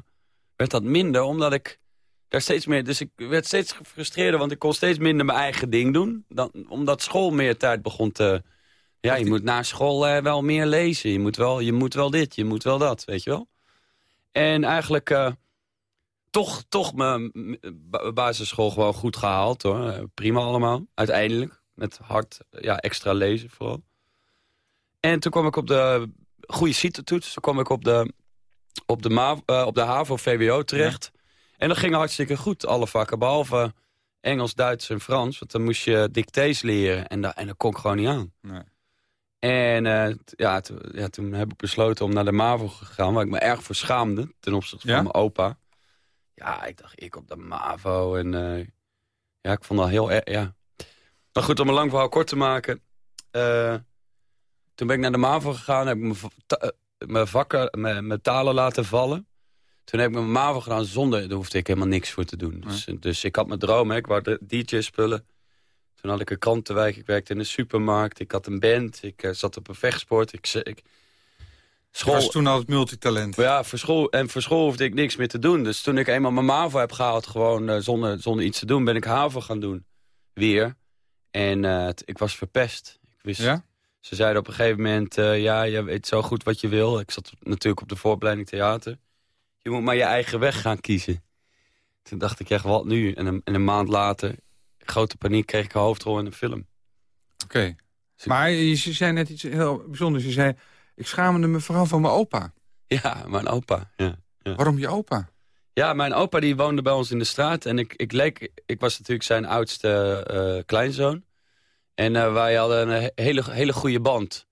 Speaker 5: werd dat minder, omdat ik daar steeds meer... Dus ik werd steeds gefrustreerder, want ik kon steeds minder mijn eigen ding doen. Dan, omdat school meer tijd begon te... Ja, je moet na school eh, wel meer lezen. Je moet wel, je moet wel dit, je moet wel dat, weet je wel. En eigenlijk eh, toch, toch mijn basisschool gewoon goed gehaald, hoor. Prima allemaal, uiteindelijk. Met hard, ja, extra lezen vooral. En toen kwam ik op de goede CITE-toets. Toen kwam ik op de, op de, MAV, eh, op de HAVO-VWO terecht. En dat ging hartstikke goed, alle vakken. Behalve Engels, Duits en Frans. Want dan moest je dictées leren. En, da en dat kon ik gewoon niet aan.
Speaker 3: Nee.
Speaker 5: En eh, ja, ja, toen heb ik besloten om naar de MAVO gegaan... waar ik me erg voor schaamde ten opzichte
Speaker 3: Ja?
Speaker 5: van mijn opa. Ja, ik dacht, ik op de MAVO. En eh, ja, ik vond dat heel erg, ja. Maar goed, om een lang verhaal kort te maken... eh, toen ben ik naar de MAVO gegaan, heb ik mijn eh, mijn vakken, mijn, mijn talen laten vallen. Toen heb ik mijn MAVO gedaan zonder, daar hoefde ik helemaal niks voor te doen. Dus, dus ik had mijn droom, hè. ik wou DJ-spullen. Toen had ik een krantenwijk, ik werkte in een supermarkt, ik had een band, ik eh, zat op een vechtsport. Ik, ik,
Speaker 3: Je was toen al het multitalent.
Speaker 5: ja, voor school, en voor school hoefde ik niks meer te doen. Dus toen ik eenmaal mijn MAVO heb gehaald, gewoon eh, zonder, zonder iets te doen, ben ik HAVO gaan doen. Weer. En ik was verpest. Ik wist,
Speaker 3: Ja?
Speaker 5: Ze zeiden op een gegeven moment, eh, ja, je weet zo goed wat je wil. Ik zat natuurlijk op de vooropleiding theater. Je moet maar je eigen weg gaan kiezen. Toen dacht ik, echt, wat nu? En een, en een maand later, grote paniek, kreeg ik een hoofdrol in een film.
Speaker 3: Oké. Maar je zei net iets heel bijzonders. Je zei, ik schaamde me vooral van mijn opa.
Speaker 5: Ja, mijn opa, ja.
Speaker 3: Waarom je opa?
Speaker 5: Ja, mijn opa die woonde bij ons in de straat. En ik, ik, leek, ik was natuurlijk zijn oudste eh, kleinzoon. En eh, wij hadden een he- hele, hele goede band.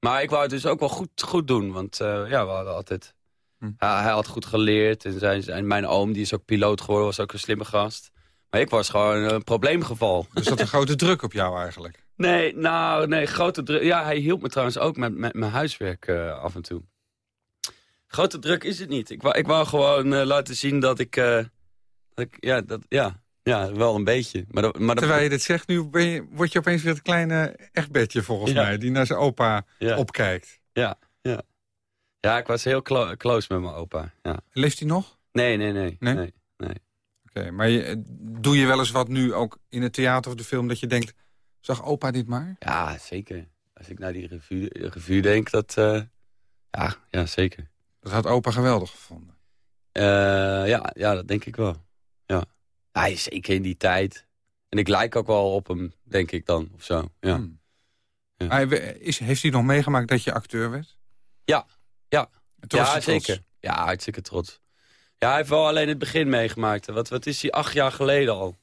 Speaker 5: Maar ik wou het dus ook wel goed, goed doen. Want eh, ja, we hadden altijd...
Speaker 3: Hm.
Speaker 5: Hij, hij had goed geleerd. En, zijn, zijn, mijn oom, die is ook piloot geworden, was ook een slimme gast. Maar ik was gewoon een probleemgeval.
Speaker 3: Er zat een grote druk op jou eigenlijk.
Speaker 5: Nee, nou, nee, grote druk. Ja, hij hielp me trouwens ook met, met mijn huiswerk eh, af en toe. Grote druk is het niet. Ik wou, ik wou gewoon laten zien dat ik, dat ik... ja, dat, ja, ja, wel een beetje. Maar, dat, maar dat,
Speaker 3: Terwijl je dit zegt, nu ben je, word je opeens weer het kleine echtbedje volgens
Speaker 5: Ja.
Speaker 3: mij. Die naar zijn opa
Speaker 5: Ja.
Speaker 3: opkijkt.
Speaker 5: Ja, ja. Ja, ik was heel clo- close met mijn opa. Ja.
Speaker 3: Leeft hij nog?
Speaker 5: Nee, nee, nee.
Speaker 3: Nee?
Speaker 5: nee, nee.
Speaker 3: Oké, maar je, doe je wel eens wat nu ook in het theater of de film... dat je denkt, zag opa dit maar?
Speaker 5: Ja, zeker. Als ik naar die revue, revue denk, dat... eh, ja, ja, zeker.
Speaker 3: Dat had opa geweldig gevonden.
Speaker 5: Eh, ja, ja, dat denk ik wel. Hij is zeker in die tijd. En ik lijk ook wel op hem, denk ik dan, of zo. Ja,
Speaker 3: Hmm.
Speaker 5: Ja.
Speaker 3: Is, heeft hij nog meegemaakt dat je acteur werd?
Speaker 5: ja, ja. Ja zeker. Ja, hartstikke trots. Ja, hij heeft wel alleen het begin meegemaakt. Wat, wat is hij? Acht jaar geleden al.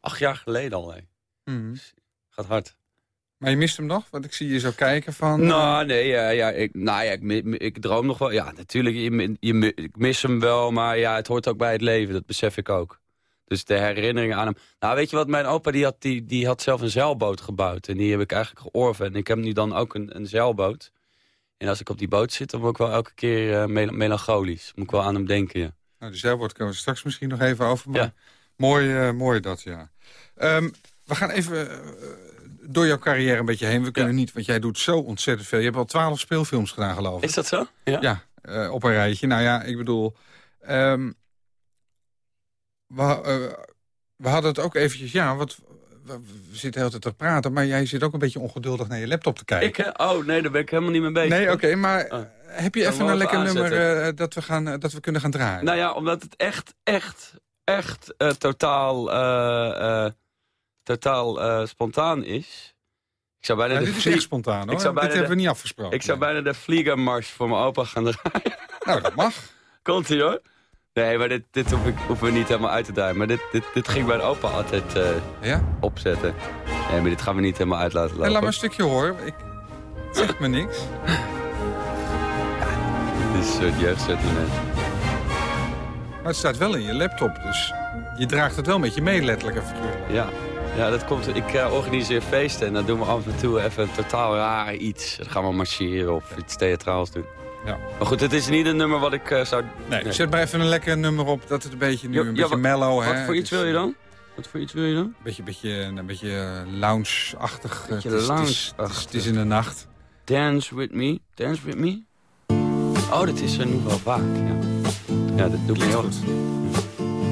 Speaker 5: Acht jaar geleden al, hè.
Speaker 3: Mhm.
Speaker 5: Gaat hard.
Speaker 3: Maar je mist hem nog? Want ik zie je zo kijken van...
Speaker 5: Nou, nee, ja, ja, ik, nou ja, ik, ik droom nog wel. Ja, natuurlijk, je, je, ik mis hem wel, maar ja, het hoort ook bij het leven. Dat besef ik ook. Dus de herinneringen aan hem. Nou, weet je wat, mijn opa die had, die, die had zelf een zeilboot gebouwd. En die heb ik eigenlijk georven. En ik heb nu dan ook een, een zeilboot. En als ik op die boot zit, dan word ik wel elke keer mel- melancholisch. Moet ik wel aan hem denken, ja.
Speaker 3: Nou, de zeilboot kunnen we straks misschien nog even over. Maar
Speaker 5: Ja.
Speaker 3: mooi, eh, mooi dat, ja. Ehm, we gaan even eh, door jouw carrière een beetje heen. We kunnen niet, want jij doet zo ontzettend veel. Je hebt al twaalf speelfilms gedaan, geloof ik.
Speaker 5: Is dat zo? Ja.
Speaker 3: Ja, op een rijtje. Nou ja, ik bedoel... ehm, we, eh, we hadden het ook eventjes... Ja, wat, we, zitten heel tijd te praten... maar jij zit ook een beetje ongeduldig naar je laptop te kijken.
Speaker 5: Ik, hè? Oh, nee, daar ben ik helemaal niet mee bezig.
Speaker 3: Nee, oké, maar
Speaker 5: Oh.
Speaker 3: heb je even een lekker nummer eh, dat, we gaan, eh, dat we kunnen gaan draaien?
Speaker 5: Nou ja, omdat het echt, echt, echt eh, totaal, eh, eh, totaal eh, spontaan is. Ik zou bijna de
Speaker 3: dit is echt spontaan, hoor.
Speaker 5: Ik zou
Speaker 3: dit hebben we
Speaker 5: de-
Speaker 3: niet afgesproken.
Speaker 5: Ik zou
Speaker 3: Nee.
Speaker 5: bijna de Vliegermars voor mijn opa gaan draaien.
Speaker 3: Nou, dat mag.
Speaker 5: Komt ie hoor. Nee, maar dit, dit hoef ik, hoeven we niet helemaal uit te draaien. Maar dit, dit, dit ging mijn opa altijd eh,
Speaker 3: Ja?
Speaker 5: opzetten. Nee, maar dit gaan we niet helemaal uit laten
Speaker 3: En
Speaker 5: lopen.
Speaker 3: laat maar een stukje horen. Ik het zegt me niks.
Speaker 5: Dit is een soort jeugdsentiment.
Speaker 3: Maar het staat wel in je laptop, dus je draagt het wel met je mee, letterlijk en figuurlijk.
Speaker 5: Ja. ja, dat komt. Ik eh, organiseer feesten en dan doen we af en toe even een totaal raar iets. Dan gaan we marcheren of iets theatraals doen.
Speaker 3: Ja.
Speaker 5: Maar goed, het is niet een nummer wat ik eh, zou...
Speaker 3: Nee, zet maar even een lekker nummer op, dat het een beetje nu een
Speaker 5: ja,
Speaker 3: beetje
Speaker 5: wat-
Speaker 3: mellow,
Speaker 5: Wat
Speaker 3: hè.
Speaker 5: voor
Speaker 3: Het
Speaker 5: iets
Speaker 3: is
Speaker 5: wil je dan? Wat voor iets wil je dan?
Speaker 3: Een beetje, beetje, een beetje eh, lounge-achtig.
Speaker 5: Beetje
Speaker 3: Het is- het is- Het is,
Speaker 5: lounge-achtig.
Speaker 3: het is in de nacht.
Speaker 5: Dance with me. Dance with me. Oh, dat is er nu wel vaak, ja. Ja, dat doet me heel goed.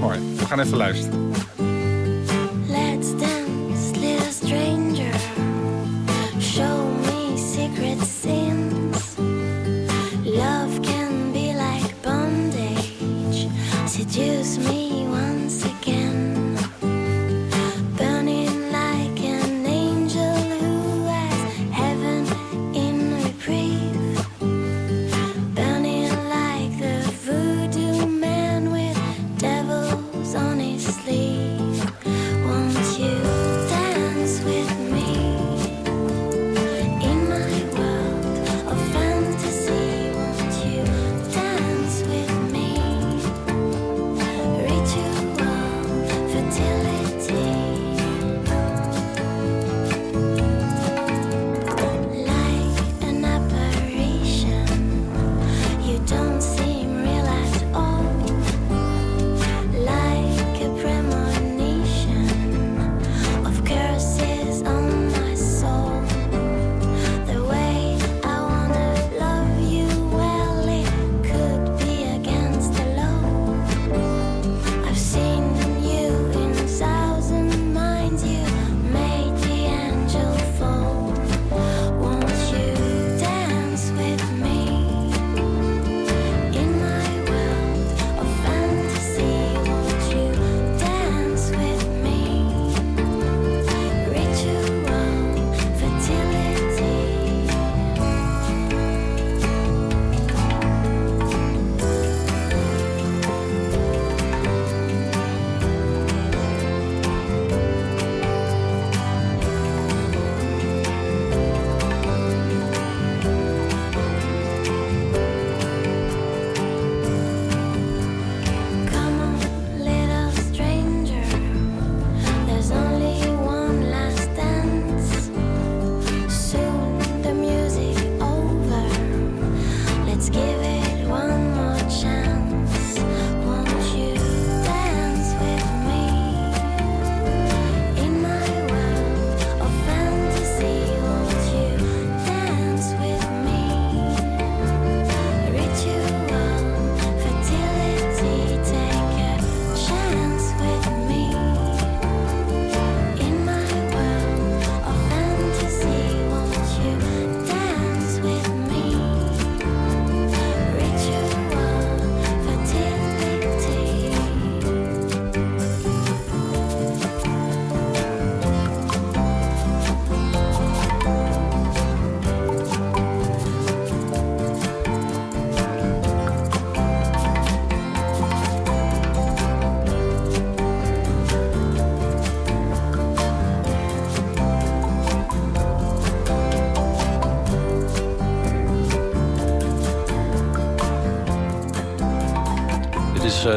Speaker 3: Mooi, we gaan even luisteren.
Speaker 7: Let's dance, little stranger. Seduce me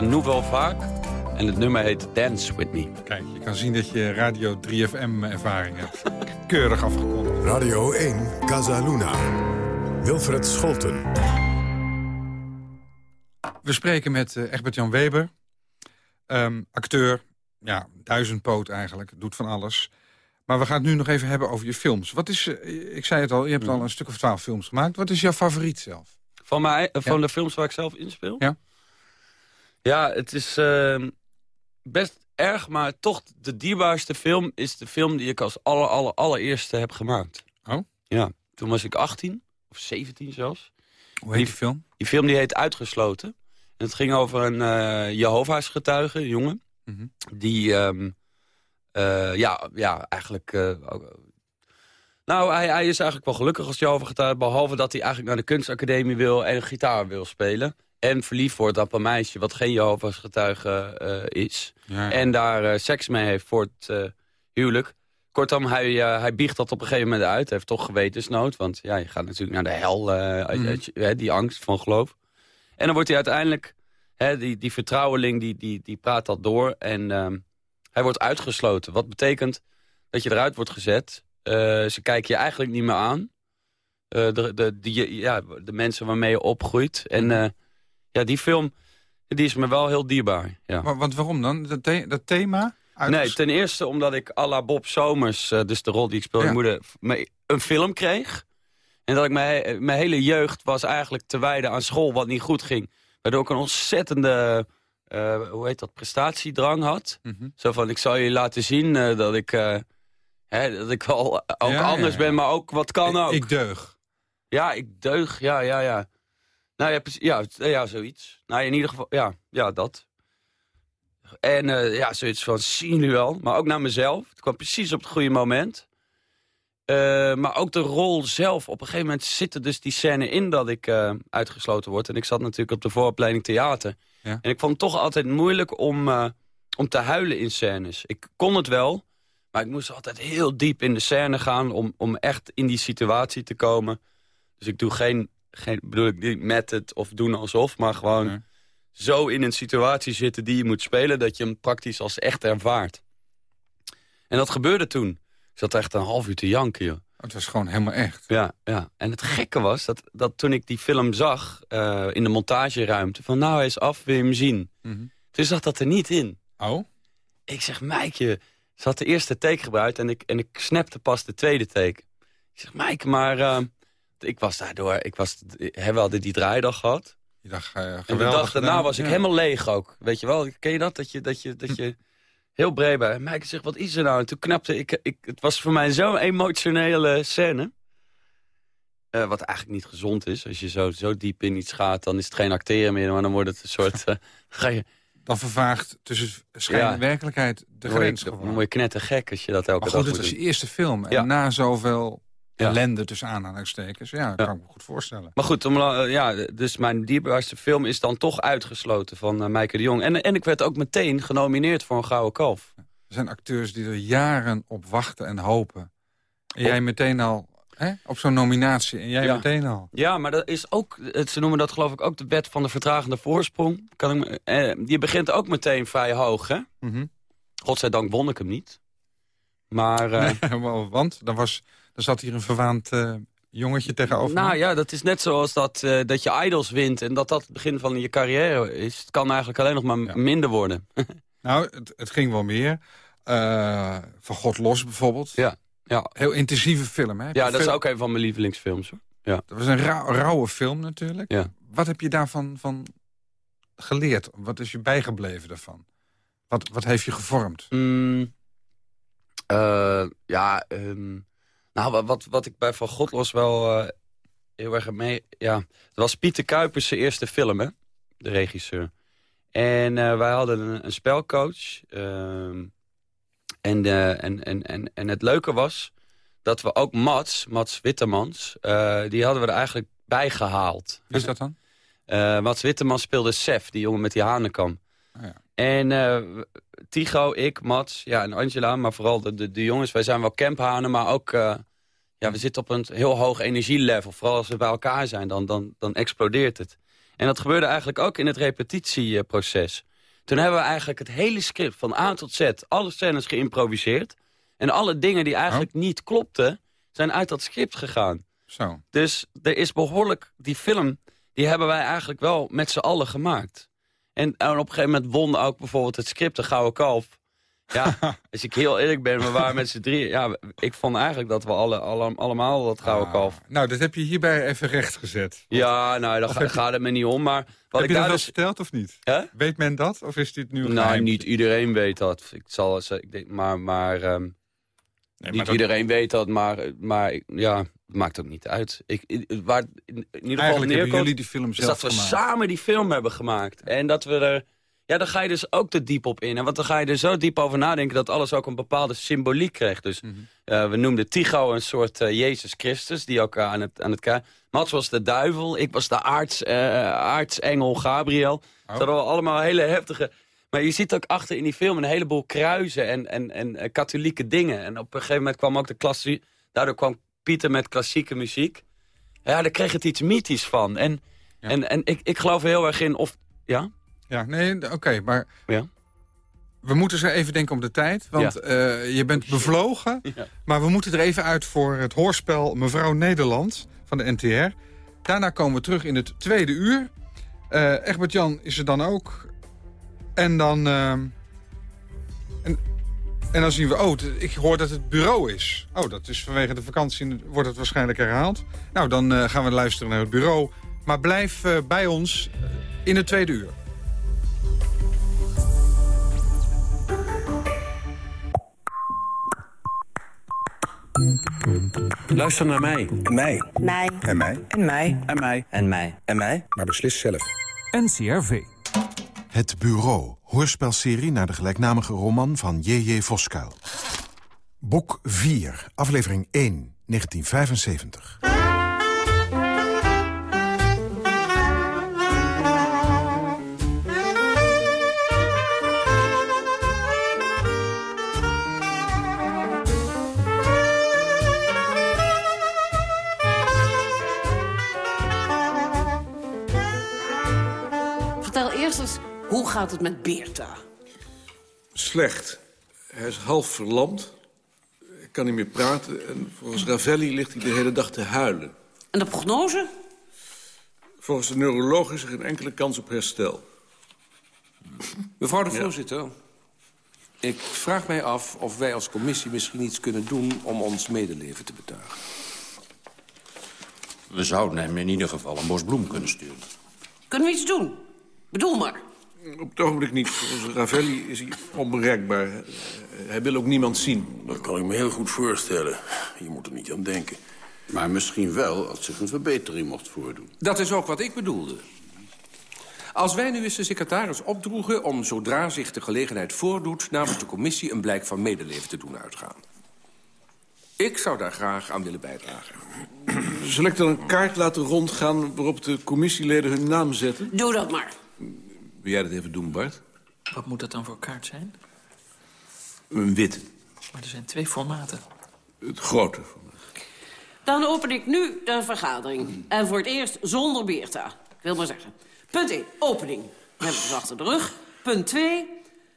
Speaker 5: Uh, Nouvelle Vaak en het nummer heet Dance With Me.
Speaker 3: Kijk, je kan zien dat je Radio 3FM-ervaring hebt. Keurig afgekondigd.
Speaker 2: Radio 1, Casa Luna. Wilfred Scholten.
Speaker 3: We spreken met uh, Egbert-Jan Weber. Um, acteur, ja, duizendpoot eigenlijk, doet van alles. Maar we gaan het nu nog even hebben over je films. Wat is, uh, ik zei het al, je hebt al een stuk of twaalf films gemaakt. Wat is jouw favoriet zelf?
Speaker 5: Van, mij, uh, van ja. de films waar ik zelf inspeel?
Speaker 3: Ja.
Speaker 5: Ja, het is uh, best erg, maar toch de dierbaarste film... is de film die ik als aller, aller, allereerste heb gemaakt.
Speaker 3: Oh?
Speaker 5: Ja, toen was ik 18, of 17 zelfs.
Speaker 3: Hoe heet die, die film?
Speaker 5: Die film die heet Uitgesloten. En het ging over een uh, Jehovah's getuige, een jongen...
Speaker 3: Mhm.
Speaker 5: Mm -hmm. die... Um, uh, ja, ja, eigenlijk... Uh, nou, hij, hij, is eigenlijk wel gelukkig als Jehovah getuige... behalve dat hij eigenlijk naar de kunstacademie wil en gitaar wil spelen. En verliefd wordt op een meisje wat geen Jehovah's getuige uh, is.
Speaker 3: Ja.
Speaker 5: En daar seks mee heeft voor het huwelijk. Kortom, hij, hij biegt dat op een gegeven moment uit. Hij heeft toch gewetensnood, want ja, je gaat natuurlijk naar de hel.
Speaker 3: Mhm.
Speaker 5: Die angst van geloof. En dan wordt hij uiteindelijk... Hè, die, die vertrouweling die, die, die praat dat door en uh, hij wordt uitgesloten. Wat betekent dat je eruit wordt gezet. Ze kijken je eigenlijk niet meer aan. De, de, die, ja, de mensen waarmee je opgroeit. En uh, ja, die film die is me wel heel dierbaar. Ja.
Speaker 3: Maar, want waarom dan? Dat, the dat thema?
Speaker 5: Nee, ten eerste omdat ik à la Bob Somers, dus de rol die ik speel, ja. moeder, een film kreeg. En dat ik mijn, mijn hele jeugd was eigenlijk te wijden aan school wat niet goed ging. Waardoor ik een ontzettende, uh, hoe heet dat, prestatiedrang had.
Speaker 3: Mm -hmm.
Speaker 5: Zo van, ik zal je laten zien uh, dat, ik, hè, dat ik wel ook ja, anders ben, maar ook wat kan ook.
Speaker 3: Ik deug.
Speaker 5: Ja, ik deug, ja, ja, ja. Nou ja, ja, ja zoiets. Nou, in ieder geval, ja, ja dat. En ja, zoiets van, zie nu wel. Maar ook naar mezelf. Het kwam precies op het goede moment. Uh, maar ook de rol zelf. Op een gegeven moment zit er dus die scène in dat ik uh, uitgesloten word. En ik zat natuurlijk op de vooropleiding theater.
Speaker 3: Ja.
Speaker 5: En ik vond het toch altijd moeilijk om, om te huilen in scènes. Ik kon het wel, maar ik moest altijd heel diep in de scène gaan... om, om echt in die situatie te komen. Dus ik doe geen, geen bedoel ik niet met het of doen alsof... maar gewoon
Speaker 3: Ja.
Speaker 5: zo in een situatie zitten die je moet spelen... dat je hem praktisch als echt ervaart. En dat gebeurde toen. Ik zat echt een half uur te janken, joh.
Speaker 3: Het was gewoon helemaal echt.
Speaker 5: Ja, ja. En het gekke was dat, dat toen ik die film zag uh, in de montageruimte... van nou, hij is af, wil je hem zien?
Speaker 3: Mhm.
Speaker 5: Toen zat dat er niet in.
Speaker 3: Oh?
Speaker 5: Ik zeg, Mijke, ze had de eerste take gebruikt... en ik, en ik snapte pas de tweede take. Ik zeg, Mijke, maar uh, ik was daardoor... Ik was, we hadden die draaidag gehad.
Speaker 3: Je dacht, uh,
Speaker 5: en de dag daarna was ik ja. helemaal leeg ook. Weet je wel, ken je dat? Dat je... Dat je, dat je heel breed bij. En zegt, wat is er nou? En toen knapte ik, ik... Het was voor mij zo'n emotionele scène. Uh, wat eigenlijk niet gezond is. Als je zo, zo diep in iets gaat, dan is het geen acteren meer. Maar dan wordt het een soort... Uh, ga je...
Speaker 3: Dan vervaagt tussen schijn en ja. werkelijkheid de grens
Speaker 5: je, Dan word je knettergek als je dat elke
Speaker 3: maar goed,
Speaker 5: dag
Speaker 3: het was
Speaker 5: doen.
Speaker 3: je eerste film. En
Speaker 5: Ja.
Speaker 3: na zoveel
Speaker 5: Ja.
Speaker 3: ellende tussen aanhalingstekens. Ja, dat
Speaker 5: Ja.
Speaker 3: kan ik me goed voorstellen.
Speaker 5: Maar goed, om, uh, ja, dus mijn dierbaarste film is dan toch uitgesloten van uh, de Jong. En, en ik werd ook meteen genomineerd voor een Gouden Kalf.
Speaker 3: Er zijn acteurs die er jaren op wachten en hopen. En jij meteen al hè, op zo'n nominatie. En jij
Speaker 5: Ja.
Speaker 3: meteen al.
Speaker 5: Ja, maar dat is ook, ze noemen dat geloof ik ook de wet van de vertragende voorsprong. Kan ik, me- eh, je begint ook meteen vrij hoog, hè?
Speaker 3: Mhm.
Speaker 5: Godzijdank won ik hem niet. Maar, eh,
Speaker 3: Nee, Want dan, was, dan zat hier een verwaand eh, jongetje tegenover
Speaker 5: nou
Speaker 3: me.
Speaker 5: ja, dat is net zoals dat, eh, dat je idols wint en dat dat het begin van je carrière is. Het kan eigenlijk alleen nog maar
Speaker 3: Ja.
Speaker 5: minder worden.
Speaker 3: Nou, het, het ging wel meer. Eh, van God los bijvoorbeeld.
Speaker 5: Ja, ja.
Speaker 3: Heel intensieve film, hè? Heb
Speaker 5: ja dat is ook een van mijn lievelingsfilms. Hoor.
Speaker 3: Dat was een rauw- rauwe film natuurlijk.
Speaker 5: Ja.
Speaker 3: Wat heb je daarvan van geleerd? Wat is je bijgebleven daarvan? Wat, wat heeft je gevormd?
Speaker 5: Mm, eh, ja, ehm, nou, wa- wat, wat ik bij Van Godlos wel eh, heel erg mee... Ja, het was Pieter Kuipers' zijn eerste film, hè? De regisseur. En eh, wij hadden een, een spelcoach. ehm, en, eh, en, en, en, en het leuke was dat we ook Mats, Mats Wittemans... eh, die hadden we er eigenlijk bij gehaald.
Speaker 3: Wie is dat dan?
Speaker 5: Eh, Mats Wittemans speelde Sef, die jongen met die hanenkam.
Speaker 3: Oh ja.
Speaker 5: En eh, Tigo, ik, Mats ja, en Angela, maar vooral de, de, de jongens. Wij zijn wel camphanen, maar ook... eh, ja, we zitten op een heel hoog energielevel. Vooral als we bij elkaar zijn, dan, dan, dan explodeert het. En dat gebeurde eigenlijk ook in het repetitieproces. Toen hebben we eigenlijk het hele script van A tot Z, alle scènes geïmproviseerd. En alle dingen die eigenlijk niet klopten, zijn uit dat script gegaan.
Speaker 3: Zo.
Speaker 5: Dus er is behoorlijk, die film, die hebben wij eigenlijk wel met z'n allen gemaakt. En, en op een gegeven moment won ook bijvoorbeeld het script De Gouden Kalf. Ja, als ik heel eerlijk ben, we waren met z'n drieën. Ja, ik vond eigenlijk dat we alle, alle, allemaal dat Gouden
Speaker 3: Ah,
Speaker 5: Kalf...
Speaker 3: nou, dat heb je hierbij even recht gezet.
Speaker 5: Ja, nou, ga-
Speaker 3: je-
Speaker 5: gaat het me niet om. Maar wat
Speaker 3: heb
Speaker 5: ik
Speaker 3: je dat
Speaker 5: daar
Speaker 3: wel
Speaker 5: dus...
Speaker 3: verteld of niet? Weet men dat? Of is dit nu
Speaker 5: Nou,
Speaker 3: geheim?
Speaker 5: niet iedereen weet dat. Ik zal, ze- ik denk, maar, maar, ehm,
Speaker 3: Nee, maar
Speaker 5: niet
Speaker 3: dat-
Speaker 5: iedereen weet dat, maar, maar ik- ja, maakt ook niet uit. Ik, waar in, ieder geval neerkomt,
Speaker 3: jullie die film
Speaker 5: is
Speaker 3: zelf
Speaker 5: dat we
Speaker 3: gemaakt.
Speaker 5: samen die film hebben gemaakt. En dat we er... Ja, dan ga je dus ook te diep op in. En want dan ga je er zo diep over nadenken dat alles ook een bepaalde symboliek krijgt. Dus
Speaker 3: Mhm.
Speaker 5: eh, we noemden Tycho een soort eh, Jezus Christus, die ook aan het, aan het kijken. Mats was de duivel, ik was de aarts, eh, aartsengel Gabriel.
Speaker 3: Oh.
Speaker 5: Dat hadden we allemaal hele heftige... Maar je ziet ook achter in die film een heleboel kruisen en, en, en eh, katholieke dingen. En op een gegeven moment kwam ook de klassie... Daardoor kwam Pieter met klassieke muziek. Ja, daar kreeg het iets mythisch van. En,
Speaker 3: Ja.
Speaker 5: en, en ik, ik geloof heel erg in of... Ja?
Speaker 3: Ja, nee, oké, maar
Speaker 5: Ja.
Speaker 3: we moeten zo even denken om de tijd. Want eh, je bent bevlogen,
Speaker 5: Ja.
Speaker 3: maar we moeten er even uit voor het hoorspel Mevrouw Nederland van de NTR. Daarna komen we terug in het tweede uur. Eh Egbert-Jan is er dan ook. En dan... ehm, en, en dan zien we, oh, ik hoor dat het bureau is. Oh, dat is vanwege de vakantie, wordt het waarschijnlijk herhaald. Nou, dan eh, gaan we luisteren naar het bureau. Maar blijf eh, bij ons eh, in het tweede uur.
Speaker 8: Luister naar mij.
Speaker 9: En mij.
Speaker 7: Mij.
Speaker 9: En mij.
Speaker 7: En mij.
Speaker 8: En mij.
Speaker 6: En mij.
Speaker 9: En mij. Maar beslis zelf.
Speaker 8: NCRV.
Speaker 10: Het Bureau, hoorspelserie naar de gelijknamige roman van J.J. Voskuil. Boek 4, aflevering 1, 1975.
Speaker 11: Hoe gaat het met Beerta?
Speaker 12: Slecht. Hij is half verlamd. Hij kan niet meer praten. En volgens Ravelli ligt hij de hele dag te huilen.
Speaker 11: En de prognose?
Speaker 12: Volgens de neuroloog is er geen enkele kans op herstel.
Speaker 13: Mevrouw de voorzitter, ik vraag mij af of wij als commissie misschien iets kunnen doen om ons medeleven te betuigen.
Speaker 14: We zouden hem in ieder geval een bos bloem kunnen sturen.
Speaker 11: Kunnen we iets doen? Bedoel maar.
Speaker 12: Op het ogenblik niet. Volgens Ravelli is hij onbereikbaar. Eh, Hij wil ook niemand zien.
Speaker 14: Dat kan ik me heel goed voorstellen. Je moet er niet aan denken. Maar misschien wel als zich een verbetering mocht voordoen.
Speaker 13: Dat is ook wat ik bedoelde. Als wij nu eens de secretaris opdroegen om zodra zich de gelegenheid voordoet... namens de commissie een blijk van medeleven te doen uitgaan. Ik zou daar graag aan willen bijdragen.
Speaker 12: Zal ik dan een kaart laten rondgaan waarop de commissieleden hun naam zetten?
Speaker 11: Doe dat maar.
Speaker 12: Wil jij dat even doen, Bart?
Speaker 15: Wat moet dat dan voor kaart zijn?
Speaker 12: Een wit.
Speaker 15: Maar er zijn twee formaten.
Speaker 12: Het grote.
Speaker 11: Dan open ik nu de vergadering. En voor het eerst zonder Beerta. Ik wil maar zeggen. Punt 1, opening. We hebben dus achter de rug. Punt 2,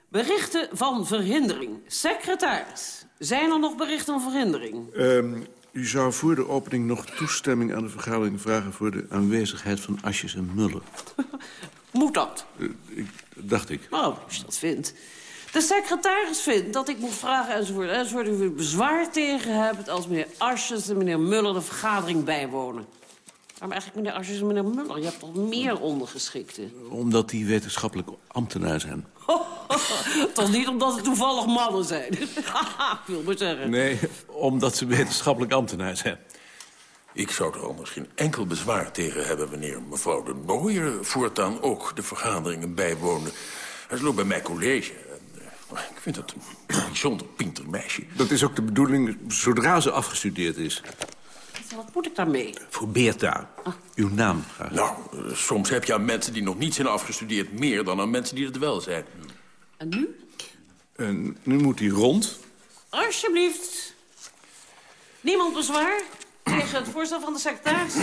Speaker 11: berichten van verhindering. Secretaris, zijn er nog berichten van verhindering?
Speaker 12: Ehm, u zou voor de opening nog toestemming aan de vergadering vragen... voor de aanwezigheid van Asjes en Muller.
Speaker 11: Moet dat?
Speaker 12: Eh, ik, dacht ik.
Speaker 11: Nou, als je dat vindt. De secretaris vindt dat ik moet vragen enzovoort, enzovoort... u bezwaar tegen hebt als meneer Asjes en meneer Muller de vergadering bijwonen. Waarom eigenlijk meneer Asjes en meneer Muller? Je hebt toch meer ondergeschikten?
Speaker 12: Omdat die wetenschappelijk ambtenaar zijn.
Speaker 11: toch niet omdat het toevallig mannen zijn? ik wil maar zeggen.
Speaker 12: Nee, omdat ze wetenschappelijk ambtenaar zijn.
Speaker 14: Ik zou er anders geen enkel bezwaar tegen hebben... wanneer mevrouw de Nooier voortaan ook de vergaderingen bijwoonde. Hij loopt bij mijn college. En, eh, ik vind het een bijzonder pinter meisje.
Speaker 12: Dat is ook de bedoeling zodra ze afgestudeerd is.
Speaker 11: Wat moet ik daarmee?
Speaker 12: Voor Beerta. Uw naam graag.
Speaker 14: Nou, eh, soms heb je aan mensen die nog niet zijn afgestudeerd... meer dan aan mensen die het wel zijn.
Speaker 11: En nu?
Speaker 12: En nu moet hij rond.
Speaker 11: Alsjeblieft. Niemand bezwaar tegen het voorstel van de secretaris?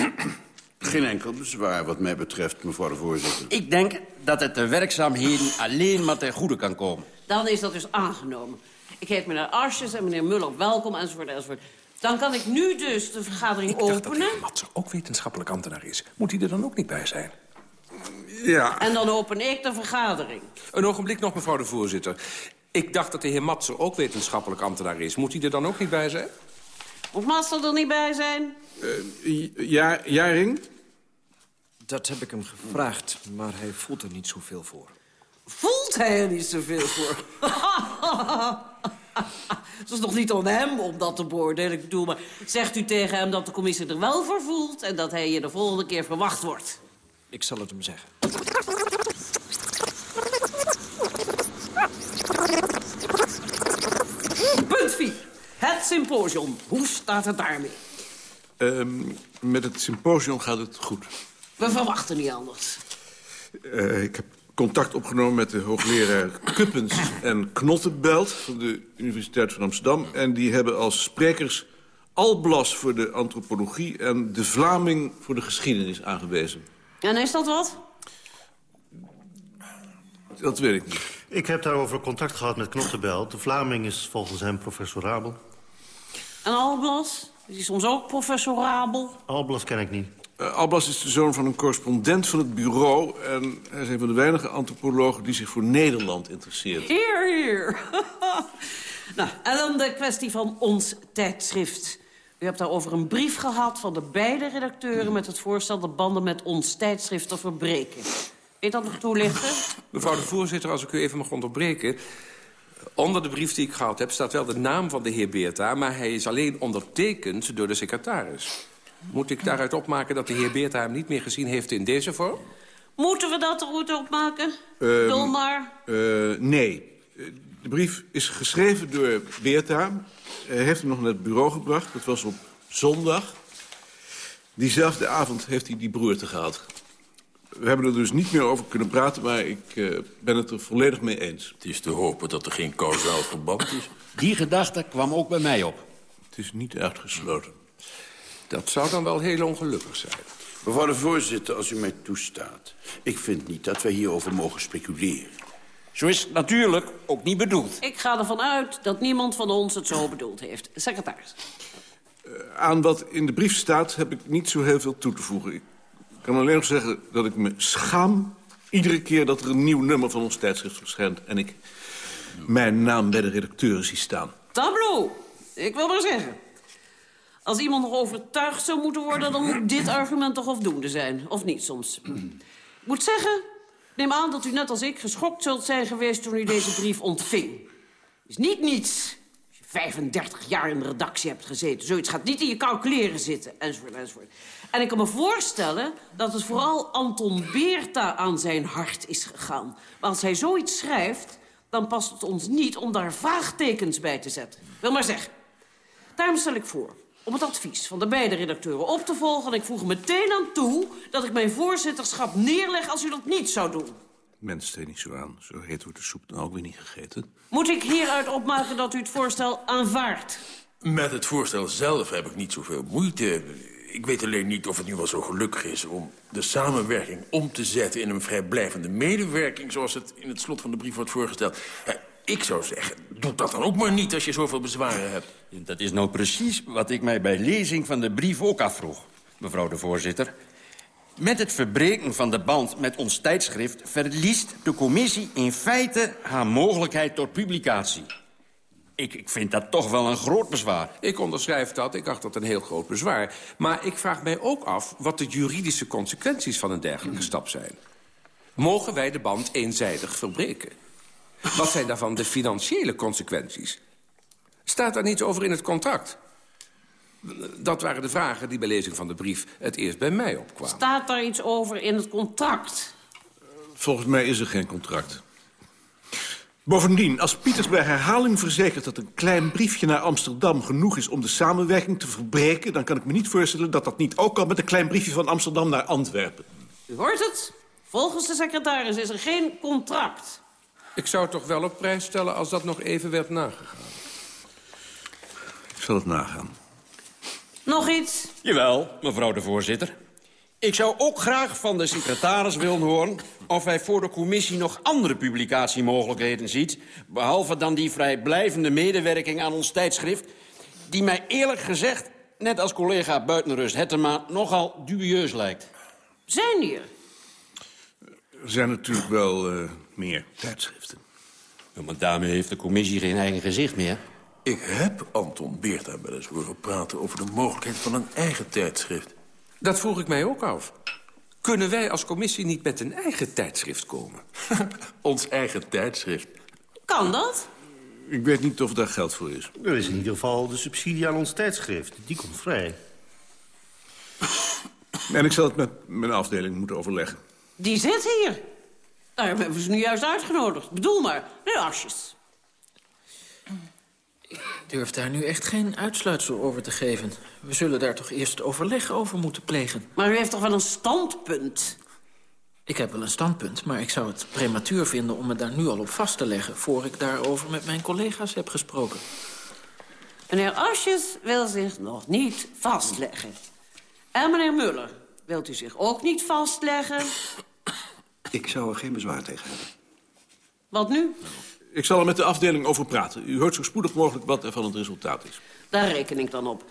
Speaker 9: geen enkel bezwaar wat mij betreft, mevrouw de voorzitter.
Speaker 16: Ik denk dat het de werkzaamheden alleen maar ten goede kan komen.
Speaker 11: Dan is dat dus aangenomen. Ik heet meneer Arsjes en meneer Muller welkom, enzovoort, enzovoort. Dan kan ik nu dus de vergadering
Speaker 13: Ik dacht dat
Speaker 11: openen.
Speaker 13: de heer Matser ook wetenschappelijk ambtenaar is. Moet hij er dan ook niet bij zijn?
Speaker 12: Ja.
Speaker 11: En dan open ik de vergadering.
Speaker 13: Een ogenblik nog, mevrouw de voorzitter. Ik dacht dat de heer Matser ook wetenschappelijk ambtenaar is. Moet hij er dan ook niet bij zijn?
Speaker 11: Moet Master er niet bij zijn?
Speaker 12: ja, Jaring?
Speaker 17: Dat heb ik hem gevraagd, maar hij voelt er niet zoveel voor.
Speaker 11: Voelt hij er niet zoveel voor? Het is nog niet aan hem om dat te beoordelen. Ik bedoel, maar zegt u tegen hem dat de commissie er wel voor voelt... en dat hij je de volgende keer verwacht wordt?
Speaker 17: Ik zal het hem zeggen.
Speaker 11: Punt 4. Het symposium. Hoe staat het daarmee?
Speaker 12: Ehm, met het symposium gaat het goed.
Speaker 11: We verwachten niet anders.
Speaker 12: Eh, ik heb contact opgenomen met de hoogleraar Kuppens en Knottenbelt... van de Universiteit van Amsterdam. En die hebben als sprekers Alblas voor de antropologie... en de Vlaming voor de geschiedenis aangewezen.
Speaker 11: En is dat wat?
Speaker 12: Dat weet ik niet.
Speaker 18: Ik heb daarover contact gehad met Knottenbelt. De Vlaming is volgens hem professorabel.
Speaker 11: En Alblas? Is hij soms ook professorabel?
Speaker 18: Alblas ken ik niet.
Speaker 12: Eh, Alblas is de zoon van een correspondent van het bureau... en hij is een van de weinige antropologen die zich voor Nederland interesseert.
Speaker 11: Hier, hier. nou, en dan de kwestie van ons tijdschrift. U hebt daarover een brief gehad van de beide redacteuren... met het voorstel de banden met ons tijdschrift te verbreken. Weet dat nog toelichten?
Speaker 13: Mevrouw de voorzitter, als ik u even mag onderbreken... Onder de brief die ik gehad heb staat wel de naam van de heer Beerta... maar hij is alleen ondertekend door de secretaris. Moet ik daaruit opmaken dat de heer Beerta hem niet meer gezien heeft in deze vorm?
Speaker 11: Moeten we dat er goed opmaken?
Speaker 12: Ehm,
Speaker 11: Doe maar.
Speaker 12: Eh, nee. De brief is geschreven door Beerta. Hij heeft hem nog naar het bureau gebracht. Dat was op zondag. Diezelfde avond heeft hij die broerte gehad. We hebben er dus niet meer over kunnen praten, maar ik eh, ben het er volledig mee eens.
Speaker 14: Het is te hopen dat er geen kausaal verband is.
Speaker 16: Die gedachte kwam ook bij mij op.
Speaker 12: Het is niet uitgesloten.
Speaker 13: Dat zou dan wel heel ongelukkig zijn.
Speaker 9: Mevrouw de voorzitter, als u mij toestaat. Ik vind niet dat wij hierover mogen speculeren.
Speaker 16: Zo is het natuurlijk ook niet bedoeld.
Speaker 11: Ik ga ervan uit dat niemand van ons het zo bedoeld heeft. Secretaris.
Speaker 12: Aan wat in de brief staat heb ik niet zo heel veel toe te voegen. Ik kan alleen nog zeggen dat ik me schaam... iedere keer dat er een nieuw nummer van ons tijdschrift verschijnt... en ik mijn naam bij de redacteuren zie staan.
Speaker 11: Tableau. Ik wil maar zeggen. Als iemand nog overtuigd zou moeten worden... dan moet dit argument toch afdoende zijn. Of niet soms. Ik moet zeggen, neem aan dat u net als ik geschokt zult zijn geweest... toen u deze brief ontving. Is niet niets. Als je 35 jaar in de redactie hebt gezeten... zoiets gaat niet in je calculeren zitten, enzovoort, enzovoort. En ik kan me voorstellen dat het vooral Anton Beerta aan zijn hart is gegaan. Maar als hij zoiets schrijft, dan past het ons niet om daar vraagtekens bij te zetten. Wil maar zeggen. Daarom stel ik voor om het advies van de beide redacteuren op te volgen... en ik voeg er meteen aan toe dat ik mijn voorzitterschap neerleg als u dat niet zou doen.
Speaker 12: Mens, steen niet zo aan. Zo heet wordt de soep dan ook weer niet gegeten.
Speaker 11: Moet ik hieruit opmaken dat u het voorstel aanvaardt?
Speaker 14: Met het voorstel zelf heb ik niet zoveel moeite. Ik weet alleen niet of het nu wel zo gelukkig is om de samenwerking om te zetten... in een vrijblijvende medewerking, zoals het in het slot van de brief wordt voorgesteld. Ik zou zeggen, doe dat dan ook maar niet als je zoveel bezwaren hebt.
Speaker 16: Dat is nou precies wat ik mij bij lezing van de brief ook afvroeg, mevrouw de voorzitter. Met het verbreken van de band met ons tijdschrift... verliest de commissie in feite haar mogelijkheid tot publicatie. Ik, ik vind dat toch wel een groot bezwaar.
Speaker 13: Ik onderschrijf dat. Ik acht dat een heel groot bezwaar. Maar ik vraag mij ook af wat de juridische consequenties van een dergelijke stap zijn. Mogen wij de band eenzijdig verbreken? Wat zijn daarvan de financiële consequenties? Staat daar niets over in het contract? Dat waren de vragen die bij lezing van de brief het eerst bij mij opkwamen.
Speaker 11: Staat daar iets over in het contract?
Speaker 12: Volgens mij is er geen contract. Bovendien, als Pieters bij herhaling verzekert dat een klein briefje naar Amsterdam genoeg is om de samenwerking te verbreken... dan kan ik me niet voorstellen dat dat niet ook kan met een klein briefje van Amsterdam naar Antwerpen.
Speaker 11: U hoort het. Volgens de secretaris is er geen contract.
Speaker 13: Ik zou het toch wel op prijs stellen als dat nog even werd nagegaan.
Speaker 12: Ik zal het nagaan.
Speaker 11: Nog iets?
Speaker 16: Jawel, mevrouw de voorzitter. Ik zou ook graag van de secretaris willen horen... of hij voor de commissie nog andere publicatiemogelijkheden ziet... behalve dan die vrijblijvende medewerking aan ons tijdschrift... die mij eerlijk gezegd, net als collega Buitenrust Hettema... nogal dubieus lijkt.
Speaker 11: Zijn hier?
Speaker 12: Er zijn natuurlijk wel uh, meer tijdschriften.
Speaker 16: Ja, maar daarmee heeft de commissie geen eigen gezicht meer.
Speaker 14: Ik heb Anton Beerta wel eens horen praten over de mogelijkheid van een eigen tijdschrift.
Speaker 13: Dat vroeg ik mij ook af. Kunnen wij als commissie niet met een eigen tijdschrift komen?
Speaker 14: Ons eigen tijdschrift.
Speaker 11: Kan dat?
Speaker 12: Ik weet niet of daar geld voor is.
Speaker 18: Er is in ieder geval de subsidie aan ons tijdschrift. Die komt vrij.
Speaker 12: En ik zal het met mijn afdeling moeten overleggen.
Speaker 11: Die zit hier. Daar hebben we ze nu juist uitgenodigd. Bedoel maar, de asjes.
Speaker 15: Ik durf daar nu echt geen uitsluitsel over te geven. We zullen daar toch eerst overleg over moeten plegen.
Speaker 11: Maar u heeft toch wel een standpunt?
Speaker 15: Ik heb wel een standpunt, maar ik zou het prematuur vinden... om me daar nu al op vast te leggen... voor ik daarover met mijn collega's heb gesproken.
Speaker 11: Meneer Asjes wil zich nog niet vastleggen. En meneer Muller, wilt u zich ook niet vastleggen?
Speaker 9: Ik zou er geen bezwaar tegen hebben.
Speaker 11: Wat nu?
Speaker 12: Ik zal er met de afdeling over praten. U hoort zo spoedig mogelijk wat er van het resultaat is.
Speaker 11: Daar reken ik dan op.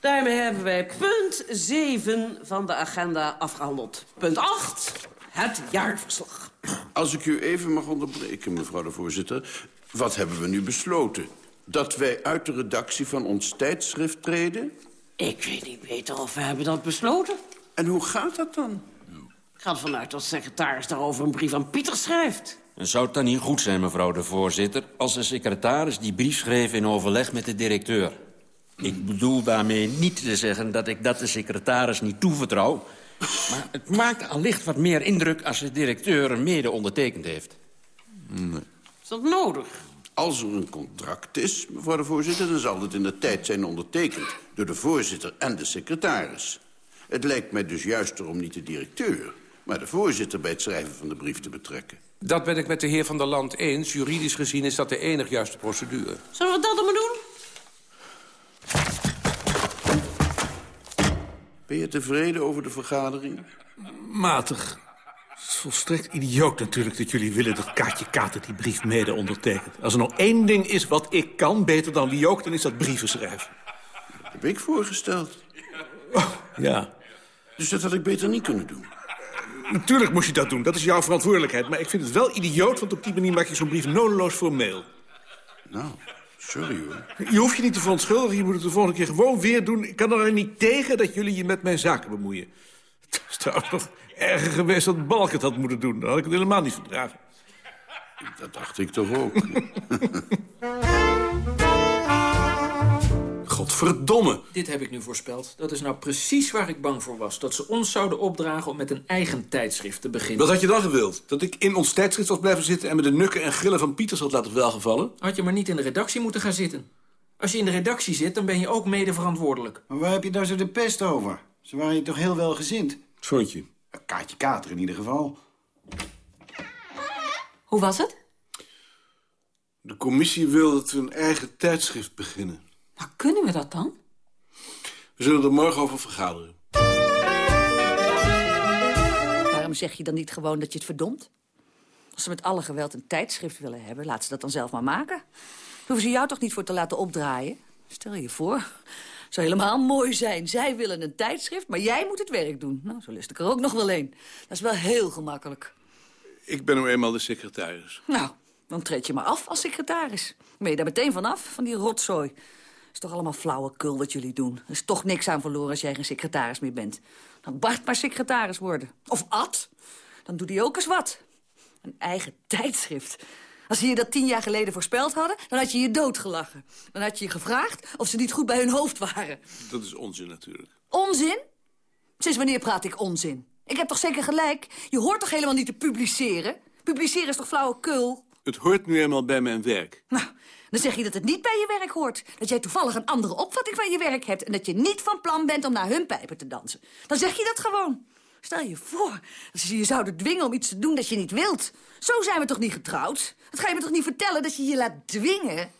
Speaker 11: Daarmee hebben wij punt 7 van de agenda afgehandeld. Punt 8, het jaarverslag.
Speaker 9: Als ik u even mag onderbreken, mevrouw de voorzitter. Wat hebben we nu besloten? Dat wij uit de redactie van ons tijdschrift treden?
Speaker 11: Ik weet niet beter of we hebben dat besloten.
Speaker 9: En hoe gaat dat dan?
Speaker 11: Ik ga ervan uit dat de secretaris daarover een brief aan Pieter schrijft.
Speaker 16: En zou het dan niet goed zijn, mevrouw de voorzitter... als de secretaris die brief schreef in overleg met de directeur? Ik bedoel daarmee niet te zeggen dat ik dat de secretaris niet toevertrouw... maar het maakt allicht wat meer indruk als de directeur er mede ondertekend heeft.
Speaker 9: Nee.
Speaker 11: Is dat nodig?
Speaker 9: Als er een contract is, mevrouw de voorzitter... dan zal het in de tijd zijn ondertekend door de voorzitter en de secretaris. Het lijkt mij dus juister om niet de directeur... maar de voorzitter bij het schrijven van de brief te betrekken.
Speaker 13: Dat ben ik met de heer Van der Land eens. Juridisch gezien is dat de enig juiste procedure.
Speaker 11: Zullen we dat dan maar doen?
Speaker 9: Ben je tevreden over de vergadering?
Speaker 12: Matig. Het is volstrekt idioot natuurlijk dat jullie willen dat Kaatje Kater die brief mede ondertekent. Als er nog één ding is wat ik kan, beter dan wie ook, dan is dat brieven schrijven.
Speaker 9: Dat heb ik voorgesteld.
Speaker 12: Ja.
Speaker 9: Dus dat had ik beter niet kunnen doen.
Speaker 12: Natuurlijk moest je dat doen, dat is jouw verantwoordelijkheid. Maar ik vind het wel idioot, want op die manier maak je zo'n brief nodeloos formeel.
Speaker 9: Nou, sorry hoor.
Speaker 12: Je hoeft je niet te verontschuldigen, je moet het de volgende keer gewoon weer doen. Ik kan er alleen niet tegen dat jullie je met mijn zaken bemoeien. Het is trouwens nog erger geweest dat Balk het had moeten doen. Dan had ik het helemaal niet verdragen.
Speaker 9: Dat dacht ik toch ook.
Speaker 12: Godverdomme.
Speaker 15: Dit heb ik nu voorspeld. Dat is nou precies waar ik bang voor was. Dat ze ons zouden opdragen om met een eigen tijdschrift te beginnen.
Speaker 12: Wat had je dan gewild? Dat ik in ons tijdschrift was blijven zitten... en met de nukken en grillen van Pieters had laten welgevallen?
Speaker 15: Had je maar niet in de redactie moeten gaan zitten. Als je in de redactie zit, dan ben je ook mede verantwoordelijk.
Speaker 19: Maar waar heb je daar zo de pest over? Ze waren je toch heel wel gezind?
Speaker 12: Vond je?
Speaker 19: Een kaartje kater in ieder geval.
Speaker 20: Hoe was het?
Speaker 12: De commissie wil dat we een eigen tijdschrift beginnen.
Speaker 20: Nou, kunnen we dat dan?
Speaker 12: We zullen er morgen over vergaderen.
Speaker 20: Waarom zeg je dan niet gewoon dat je het verdomt? Als ze met alle geweld een tijdschrift willen hebben, laat ze dat dan zelf maar maken. Daar hoeven ze jou toch niet voor te laten opdraaien? Stel je voor. Zou helemaal mooi zijn. Zij willen een tijdschrift, maar jij moet het werk doen. Nou, zo lust ik er ook nog wel een. Dat is wel heel gemakkelijk.
Speaker 12: Ik ben nou eenmaal de secretaris.
Speaker 20: Nou, dan treed je maar af als secretaris. Ben je daar meteen vanaf, van die rotzooi. Is toch allemaal flauwekul wat jullie doen. Er is toch niks aan verloren als jij geen secretaris meer bent. Dan Bart maar secretaris worden. Of Ad. Dan doet hij ook eens wat. Een eigen tijdschrift. Als ze je dat tien jaar geleden voorspeld hadden, dan had je je doodgelachen. Dan had je je gevraagd of ze niet goed bij hun hoofd waren.
Speaker 12: Dat is onzin natuurlijk.
Speaker 20: Onzin? Sinds wanneer praat ik onzin? Ik heb toch zeker gelijk? Je hoort toch helemaal niet te publiceren? Publiceren is toch flauwekul?
Speaker 12: Het hoort nu eenmaal bij mijn werk.
Speaker 20: Nou, dan zeg je dat het niet bij je werk hoort. Dat jij toevallig een andere opvatting van je werk hebt... en dat je niet van plan bent om naar hun pijpen te dansen. Dan zeg je dat gewoon. Stel je voor dat ze je zouden dwingen om iets te doen dat je niet wilt. Zo zijn we toch niet getrouwd? Dat ga je me toch niet vertellen dat je je laat dwingen?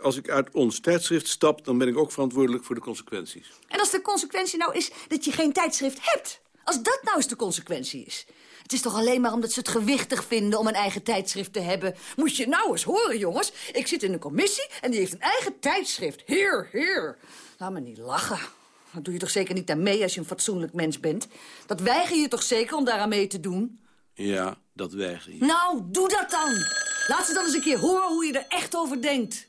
Speaker 12: Als ik uit ons tijdschrift stap, dan ben ik ook verantwoordelijk voor de consequenties.
Speaker 20: En als de consequentie nou is dat je geen tijdschrift hebt... Als dat nou eens de consequentie is. Het is toch alleen maar omdat ze het gewichtig vinden om een eigen tijdschrift te hebben. Moet je nou eens horen, jongens. Ik zit in een commissie en die heeft een eigen tijdschrift. Heer, heer. Laat me niet lachen. Dat doe je toch zeker niet aan mee als je een fatsoenlijk mens bent? Dat weiger je toch zeker om daaraan mee te doen?
Speaker 12: Ja, dat weiger je.
Speaker 20: Nou, doe dat dan. Laat ze dan eens een keer horen hoe je er echt over denkt.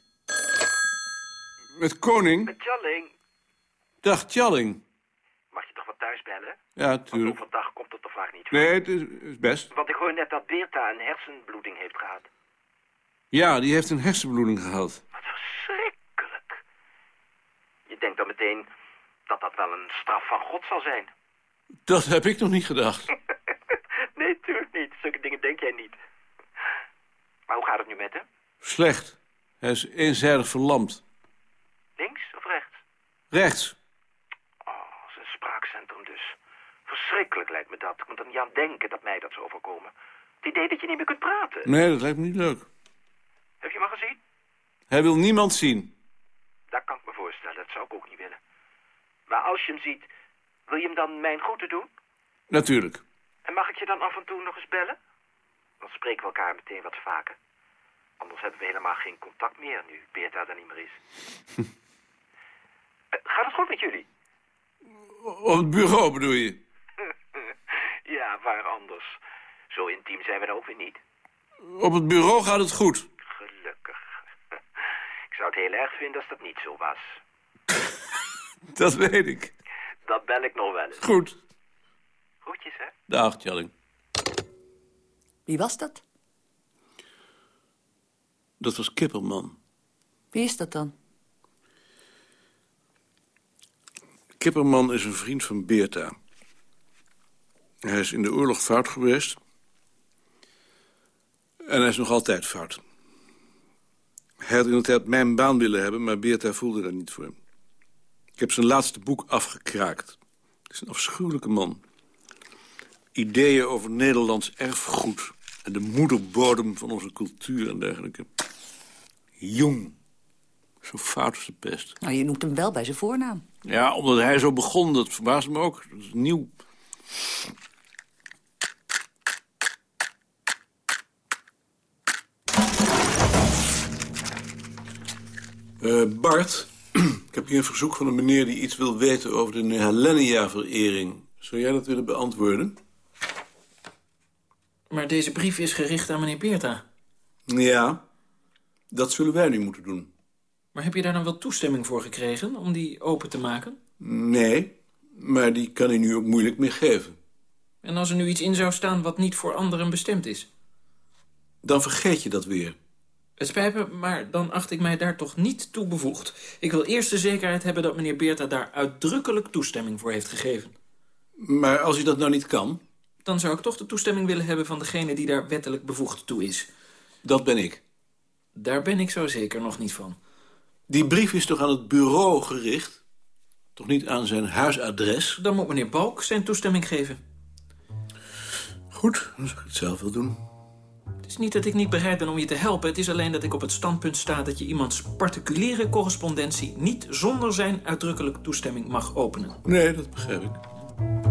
Speaker 12: Met Koning?
Speaker 21: Met Jalling.
Speaker 12: Dag, Tjalling.
Speaker 21: Mag je toch wat thuis bellen?
Speaker 12: Ja, tuurlijk.
Speaker 21: Vandaag komt het toch vaak niet voor.
Speaker 12: Nee, het is, is best.
Speaker 21: Want ik hoor net dat Beerta een hersenbloeding heeft gehad.
Speaker 12: Ja, die heeft een hersenbloeding gehad.
Speaker 21: Verschrikkelijk. Je denkt dan meteen dat dat wel een straf van God zal zijn.
Speaker 12: Dat heb ik nog niet gedacht.
Speaker 21: Nee, tuurlijk niet. Zulke dingen denk jij niet. Maar hoe gaat het nu met hem?
Speaker 12: Slecht. Hij is eenzijdig verlamd.
Speaker 21: Links of rechts?
Speaker 12: Rechts.
Speaker 21: Oh, zijn spraakcentrum dus. Verschrikkelijk lijkt me dat. Ik moet er niet aan denken dat mij dat zou overkomen. Het idee dat je niet meer kunt praten.
Speaker 12: Nee, dat lijkt me niet leuk.
Speaker 21: Heb je hem al gezien?
Speaker 12: Hij wil niemand zien.
Speaker 21: Dat kan ik me voorstellen. Dat zou ik ook niet willen. Maar als je hem ziet, wil je hem dan mijn groeten doen?
Speaker 12: Natuurlijk.
Speaker 21: En mag ik je dan af en toe nog eens bellen? Dan spreken we elkaar meteen wat vaker. Anders hebben we helemaal geen contact meer nu Beerta er niet meer is. Eh, gaat het goed met jullie?
Speaker 12: Op het bureau bedoel je?
Speaker 21: Ja, waar anders. Zo intiem zijn we er ook weer niet.
Speaker 12: Op het bureau gaat het goed.
Speaker 21: Gelukkig. Ik zou het heel erg vinden als dat niet zo was.
Speaker 12: Dat weet ik.
Speaker 21: Dat bel ik nog wel eens.
Speaker 12: Goed.
Speaker 21: Groetjes, hè?
Speaker 12: Dag, Tjalling.
Speaker 20: Wie was dat?
Speaker 12: Dat was Kipperman.
Speaker 20: Wie is dat dan?
Speaker 12: Kipperman is een vriend van Beerta. Hij is in de oorlog fout geweest. En hij is nog altijd fout. Hij had inderdaad mijn baan willen hebben, maar Beerta voelde daar niet voor. Ik heb zijn laatste boek afgekraakt. Het is een afschuwelijke man. Ideeën over Nederlands erfgoed... en de moederbodem van onze cultuur en dergelijke. Jong. Zo fout als de pest.
Speaker 20: Nou, je noemt hem wel bij zijn voornaam.
Speaker 12: Ja, omdat hij zo begon, dat verbaast me ook. Dat is nieuw. Eh, Bart, ik heb hier een verzoek van een meneer die iets wil weten over de Nehalennia-verering. Zou jij dat willen beantwoorden?
Speaker 15: Maar deze brief is gericht aan meneer Beerta.
Speaker 12: Ja, dat zullen wij nu moeten doen.
Speaker 15: Maar heb je daar dan wel toestemming voor gekregen om die open te maken?
Speaker 12: Nee, maar die kan hij nu ook moeilijk meer geven.
Speaker 15: En als er nu iets in zou staan wat niet voor anderen bestemd is?
Speaker 12: Dan vergeet je dat weer.
Speaker 15: Het spijt me, maar dan acht ik mij daar toch niet toe bevoegd. Ik wil eerst de zekerheid hebben dat meneer Beerta daar uitdrukkelijk toestemming voor heeft gegeven.
Speaker 12: Maar als hij dat nou niet kan?
Speaker 15: Dan zou ik toch de toestemming willen hebben van degene die daar wettelijk bevoegd toe is.
Speaker 12: Dat ben ik.
Speaker 15: Daar ben ik zo zeker nog niet van.
Speaker 12: Die brief is toch aan het bureau gericht? Toch niet aan zijn huisadres?
Speaker 15: Dan moet meneer Balk zijn toestemming geven.
Speaker 12: Goed, dan zou ik het zelf wel doen.
Speaker 15: Is niet dat ik niet bereid ben om je te helpen. Het is alleen dat ik op het standpunt sta dat je iemands particuliere correspondentie... niet zonder zijn uitdrukkelijke toestemming mag openen.
Speaker 12: Nee, dat begrijp ik.